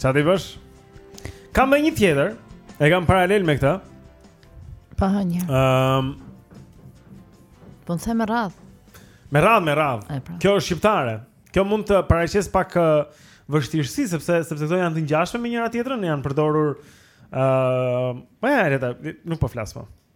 Ça t'i bësh? Kam dhe një tjetër E kam paralel me këtë Pa hë një um, Po në the me radhë Me radhë, me radhë pra. Kjo është shqiptare Kjo mund të paraqesë pak uh, vështirësi Sepse, sepse këto janë të ngjashme me njëra-tjetrën Janë përdorur uh, Po ja, reta, nuk po flas po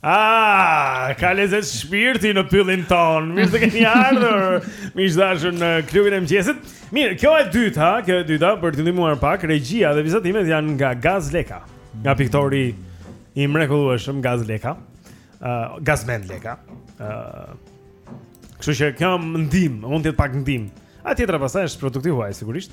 Ah, ka lezet shpirti në pyllin tonë Mirë se keni ardhur miq të dashur në klubin e mëngjesit Mirë, kjo e dyta, kjo e dyta Për t'ju ndihmuar pak, regjia dhe vizatimet janë nga Gaz Leka Nga mm. piktori i mrekullueshëm Gaz Leka uh, Gazmend Leka uh, Kështu që kjo më ndihm, mund të jetë pak ndihmë A tjetra pastaj është produkt i huaj, sigurisht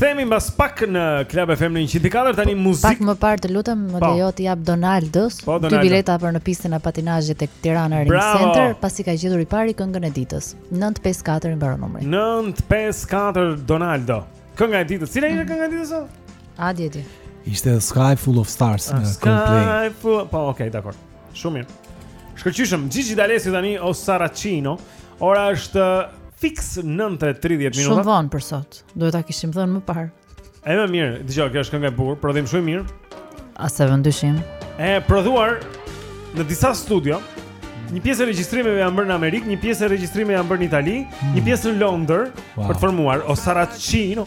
Kthehemi mbas pak në Club FM në 104 tani po, muzikë. Pak më parë të lutem më po. lejo t'i jap Donaldos po, dy bileta për në pistën e patinazhit tek Tirana Ring Center, pasi ka gjetur i pari këngën e ditës. 954 i mbaron numri. 954 Donaldo. Kënga e ditës. Cila ishte kënga e ditës? Adi, Adi. Ishte Sky Full of Stars ah, në Sky Full. Po, okay, dakor. Shumë mirë. Shkëlqyshëm, Gigi D'Alessio tani o Saracino. Ora është fiks 9:30 minuta. Shumë vonë për sot. Duhet ta kishim dhënë më parë. E më mirë, dëgjo, kjo është këngë e bukur, prodhim shumë i mirë. As e vë në dyshim. E prodhuar në disa studio. Një pjesë e regjistrimeve janë bërë në Amerikë, një pjesë e regjistrimeve janë bërë në Itali, mm. një pjesë në Londër wow. për të formuar o Saracino.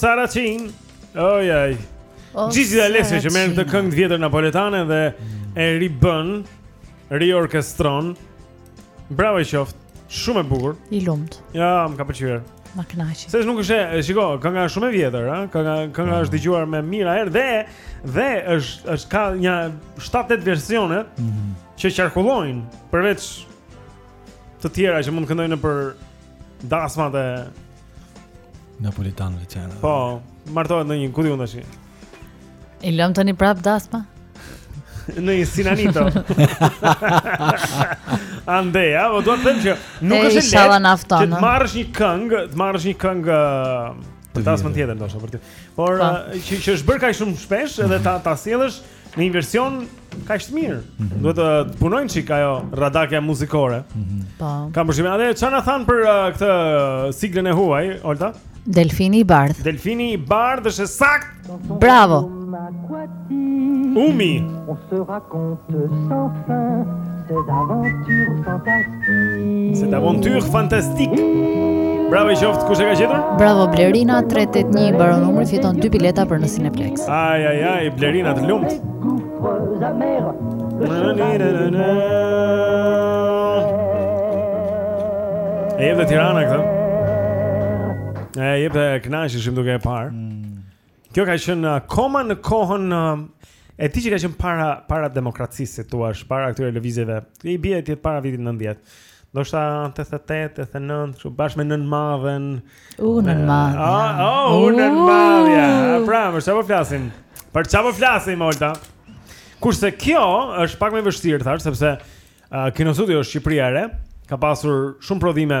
Saracin. Oj oj. Gigi D'Alessio që merr këtë këngë të vjetër napoletane dhe e ribën, riorkestron Bravo i qoftë. Shumë e bukur. I lumtë. Ja, më ka pëlqyer. Ma kënaqi. Se nuk është, shiko, kënga është shumë e vjetër, ha? Ka ka është dëgjuar me mijëra herë dhe dhe është është ka një 7-8 versione mm -hmm. që qarkullojnë përveç të tjera që mund të këndojnë nëpër dasmat e napolitanëve. Po, martohet ndonjë ku di unë tash. I lëmë tani prapë dasma? në një sinanito. Ande, ja, po dua të them që nuk është e lehtë. Që të marrësh një këngë, të marrësh një këngë të dasmën tjetër ndoshta për ty. Por po. që që është bërë kaq shumë shpesh edhe ta ta sjellësh në një version Kaq të mirë mm -hmm. Duhet të punojnë çik ajo radakja muzikore mm -hmm. Po Kam përshtypjen Atë ça na thanë për uh, këtë uh, siglën e huaj, Olta? Delfini i bardhë Delfini i bardhë është saktë Bravo Umi On se raconte sans fin Cette aventure fantastique Cette aventure fantastique Bravo i qoftë, kush e ka gjetur? Bravo Blerina 381 i mbaron numri fiton dy bileta për në Cineplex. Ai ai ai Blerina të lumtë. E jepte Tirana këtë E jepte kënaqeshim duke e parë mm. Kjo ka qenë uh, akoma në kohën uh, e atij që ka qenë para para demokracisë, si thua, para këtyre lëvizjeve. I bie të jetë para vitit 90. Ndoshta 88, 89, kështu bashkë me Nënmadhen. U Nënmadhen. Ah, oh, u Nënmadhen. Pra, për çfarë po flasim? Për çfarë po flasim, Olta? Kurse kjo është pak më e vështirë thashë, sepse uh, Kinostudio Shqipëria e Re ka pasur shumë prodhime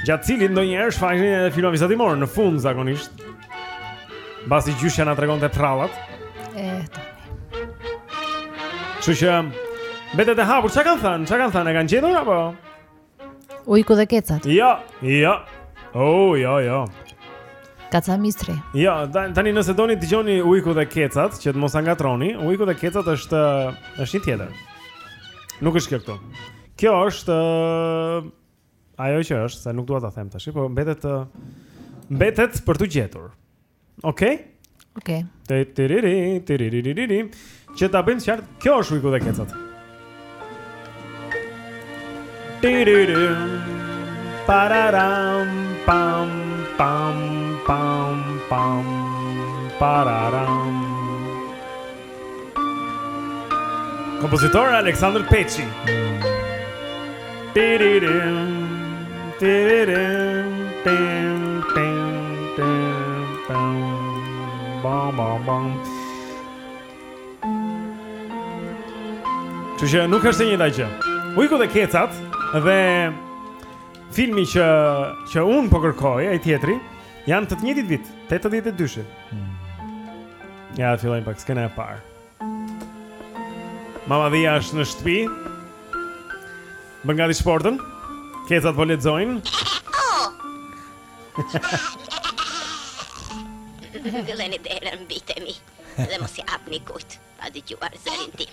Gjatë të cilit ndonjëherë shfaqin edhe filma vizatimorë në fund zakonisht Mbasi gjyshja na tregonte përrallat E, të Që që Mbetet e hapur, ça kanë thënë, ça kanë thënë, e kanë gjetur, apo? Ujku dhe kecat Ja, ja O, oh, ja, ja Kaçamisri Ja, tani nëse doni të dëgjoni ujku dhe kecat, që të mos e ngatërroni Ujku dhe kecat është, është një tjetër Nuk është kjo këtu Kjo është uh, ajo që është, se nuk dua ta them tashi, por mbetet uh, mbetet për t'u gjetur. Okej? Okay? Okej. Okay. Tiriri, tiriri, tiriri. Që ta bëjmë qartë, kjo është ujku dhe kecat. Tiriri. Pararam pam pam pam pam pararam Kompozitor Aleksandr Peçi. Tiririm, tiririm, pim, pim, pim, pim, bam, bam, bam. Kështu që nuk është e njëjta gjë. Ujku dhe kecat dhe filmi që, që unë po kërkoj, ai tjetri, janë të të njëjtit vit, 82-shit. Ja, fillon pak skena e parë. Mama dhia është në shtëpi. Bën gati shportën. Kecat po lexojnë. Mbylleni derën bijtë e mi dhe mos i hapni kujt pa dëgjuar zërin tim.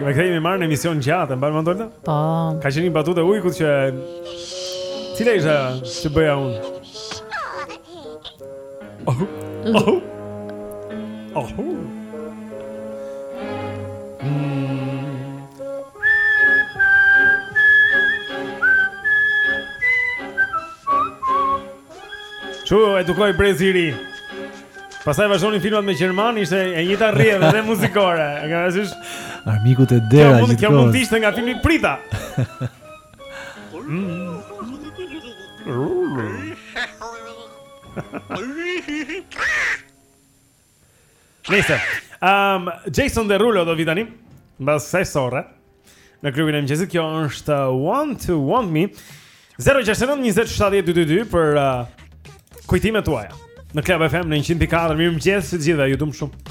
Ne këtë e kemi marrë në emision gjatë, mban mend Olta? Po Ka qenë një batutë e ujkut që... Cila ishte që bëja unë? Oh, oh, oh, oh. Kshu u edukua brezi i ri. Pastaj vazhdonin filmat me gjermanë, ishte e njëjta rrjedhë dhe muzikore. E ka vëzhguar armiku te dera gjithkohë. Kjo mund të ishte nga filmi Prita. Nëse, um, Jason Derulo do vijë tani, mbas kësaj ore, në klubin e mqesit, kjo është Want to Want Me, 069-2070222 për uh, kujtimet tuaja, në Club FM në 104, mirëmëngjesi të gjithëve, ju duam shumë.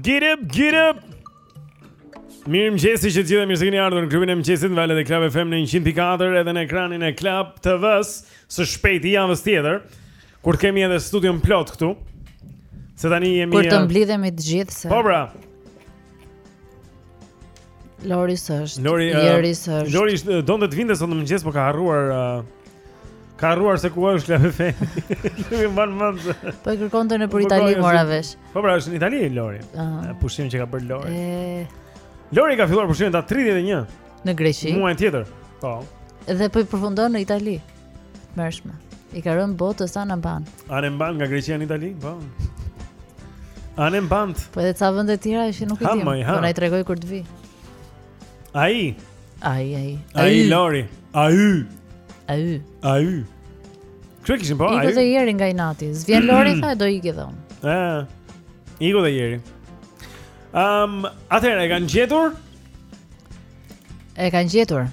Get up, get up. Mirëmëngjesi të gjithë e mirë se keni ardhur në klubin e mëngjesit në valët e Club FM në 104 edhe në ekranin e Club TV-së së shpejti javës tjetër kur të kemi edhe studion plot këtu se tani jemi... Kur të mblidhemi të gjithë se... Po pra, Lori s'është. Lori Lori s'është. Lori donte të vinte sot në mëngjes, por ka harruar ka harruar se ku është Club FM. Lori mban mend. Po e kërkonte nëpër Itali mora vesh. Po pra, është në Itali Lori. Ah. Pushim që ka bërë Lori. E... Lori ka filluar pushimin data 31. Në Greqi. Muajin tjetër. Po. Dhe po i përfundon në Itali. Tmershme. I ka rënë botës anembanë. Anembanë nga Greqia në Itali, po. Anembanë. Po edhe ca vende të tjera që nuk i di. Po na i tregon kur të vijë. Ai. Ai, ai. Ai Lori. Ai. Ai. Ai. Çfarë kishim po? Ai. Iku dhe Eri nga inati. S'vjen Lori tha do ikë dhe unë. Ëh. Iku dhe Eri. Ehm, um, atëherë e kanë gjetur? E kanë gjetur.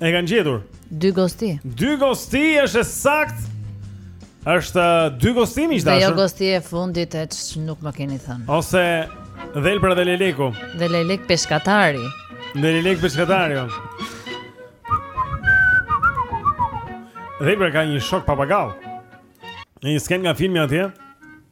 E kanë gjetur. Dy gosti. Dy gosti është e saktë. Është uh, dy gosti më dashur. Ajo gosti e fundit e nuk më keni thënë. Ose Dhelpra dhe Lejleku. Dhe Lejlek peshkatari. Dhe Lejlek peshkatari. Dhelpra ka një shok papagall. Në një skenë nga filmi atje,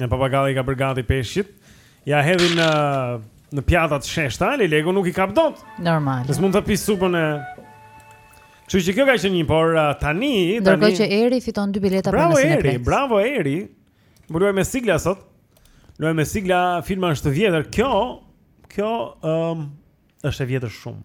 Në papagalli ka bërë gati peshqit. Ia hedhin në në pjata të sheshta, lejleku nuk i kap dot. Normal. S'mund ta pijë supën e Kështu që kjo ka qenë një, por uh, tani, tani Ndërkohë që Eri fiton dy bileta për nesër. Bravo Eri, bravo Eri. Po luaj me sigla sot. Luaj me sigla filma është e vjetër. Kjo, kjo ëm um, është e vjetër shumë.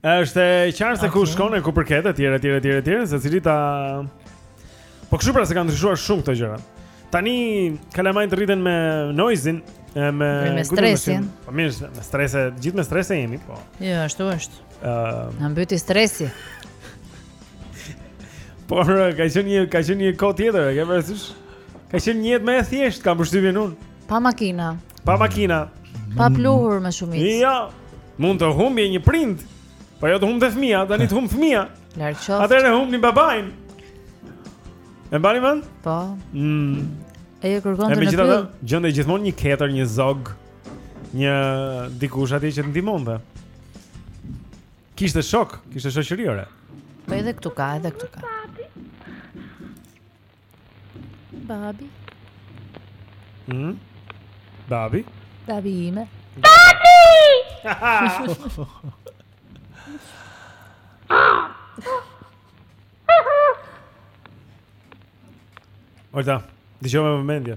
Është e qartë se ku shkon e ku përket etj etj etj etj, secili ta Po kështu pra se kanë ndryshuar shumë këto gjëra. Tani kalamajtë rriten me Noizyn e me me stresin. Po mirë, me strese, gjithë me strese jemi, po. Jo, ashtu është. Ëm, uh, na mbyti stresi. Por ka qenë një ka qenë një kohë tjetër, e ke parasysh? Ka qenë një jetë më e thjeshtë, kam përshtypjen unë. Pa makina. Pa makina. Pa pluhur më shumë. Jo. Mund të humbje një prind. Po jo të humbte fëmija, tani të humb fëmija. Larg qoftë. Atëherë humbnin babain. E mbani mend? Po. Mm. E e kërkonte në pyll. Gjente gjithmonë një ketër, një zog, një dikush aty që të ndihmonte. Kishte shokë, kishte shoqëri ore. Po edhe këtu ka, edhe këtu ka. Babi. Mm? Babi? Babi ime. Babi! Ojta, dëgjojmë me mendje.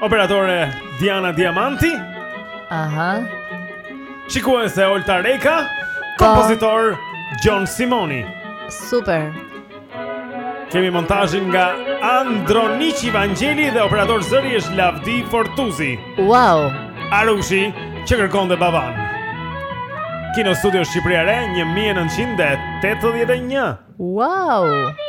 Operatore Diana Diamanti Aha Shikuese Olta Reka po. Kompozitor Gjon Simoni Super Kemi montazhin nga Androniqi Vangjeli dhe operator zëri është Lavdi Fortuzi Wow Arushi që kërkonte babanë Kinostudio Shqipëria e Re 1981 Wow Lavdi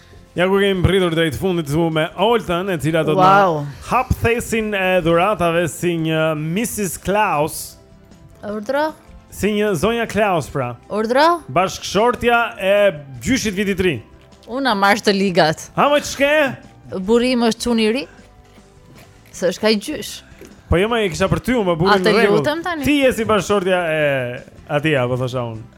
Ja ku kemi arritur drejt fundit këtu me Oltën, e cila do të wow. hap thesin e dhuratave si një Mrs. Klaus. Urdhëro? Si një zonja Klaus pra. Urdhëro? Bashkëshortja e gjyshit të Vitit Ri. Unë a marrë të ligat. Ha më të shke? Burim është çun i ri? S'është ky gjysh. Po jo ma jo, e kisha për ty, mo Burim në rregull. A të lutem tani? Ti je si bashkëshortja e atij, po thosha unë.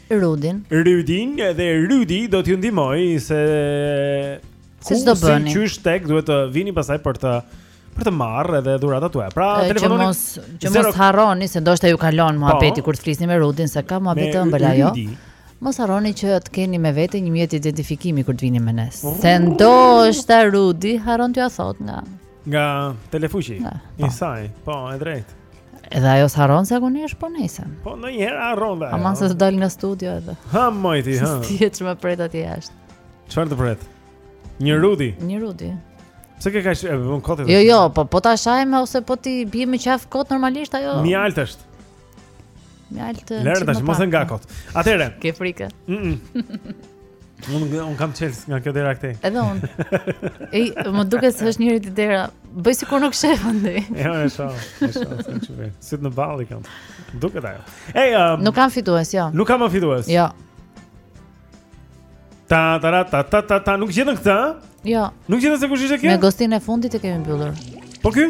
Rudin. Rudin dhe Rudi do t'ju ndihmojë se se ç'do bëni. Si qysh te ku duhet të vini pastaj për të për të marrë edhe dhuratat tuaja. Pra telefononi. Që mos që mos harroni se ndoshta ju kalon po. muhabeti kur të flisni me Rudin se ka muhabet të ëmbël ajo. Mos harroni që të keni me vete një mjet identifikimi kur të vini merrni. Oh. Se ndoshta Rudi harron t'jua thotë nga nga telefushi. I saj, po, e drejtë. Edhe ajo s'harron zakonisht po nejse. Po ndonjëherë harron ajo. Aman se të dal nga studio edhe. Ha moj ti, ha. Ti e di ç'më pret aty jashtë. Çfarë të pret? Një Rudi. Një Rudi. Pse ke kaq e bëmë kot? Jo, jo, po po ta shajmë ose po t'i biem në qafë kot normalisht ajo. Mjaltë është. Mjaltë është Lëre të mos e ngas kot Atëherë Ke frikë mm Unë unë kam çelës nga kjo dera këtej Edhe unë Ej, më duket se është njeri te dera Bëj sikur nuk shef ti Jo, e shoh E shoh, se në qëve Sytë në ballë i kam Duket ajo Ej, um, Nuk kam fitues, jo Nuk kam fitues Jo Ta ta ta ta ta ta nuk gjetën këtë? Jo. Nuk gjetën se kush ishte kjo? Me gostin e fundit e kemi mbyllur. Po ky?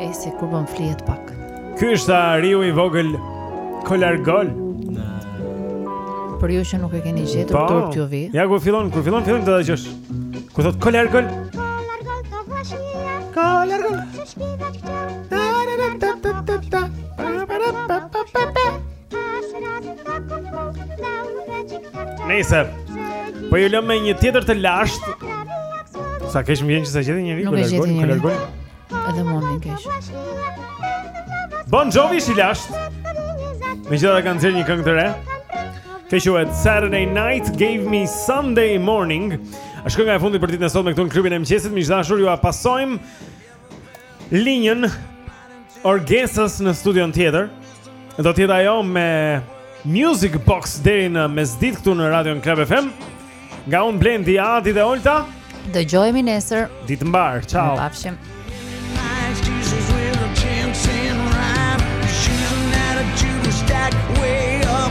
E se kur bën flihet pak. Ky është ariu i vogël Kolargol. Për ju që nuk e keni gjetur po, turp t'ju vijë. Ja ku fillon, ku fillon fillon të dëgjosh. Ku thotë Kolargol? Kolargol ka vashi. Kolargol. Të shpivat këtu. Ta ta ta ta ta ta. Nejse po ju lëmë një tjetër të lashtë. Sa keq më vjen që s'e gjeti njeri, po largojmë, po largojmë. Edhe më vjen keq. Bon Jovi s'i lashtë. Megjithatë kanë nxjerrë një këngë të re Kjo quhet Saturday night gave me Sunday morning Është kënga e fundi për ditën e sotme këtu në klubin e mëngjesit Miq të dashur ia pasojmë linjën Orgesës në studion tjetër Do të jetë ajo me Music Box deri në mesditë këtu në radion Club FM Nga unë Blendi Adi dhe Olta Dëgjohemi nesër Ditë të mbarë, ciao Mirupafshim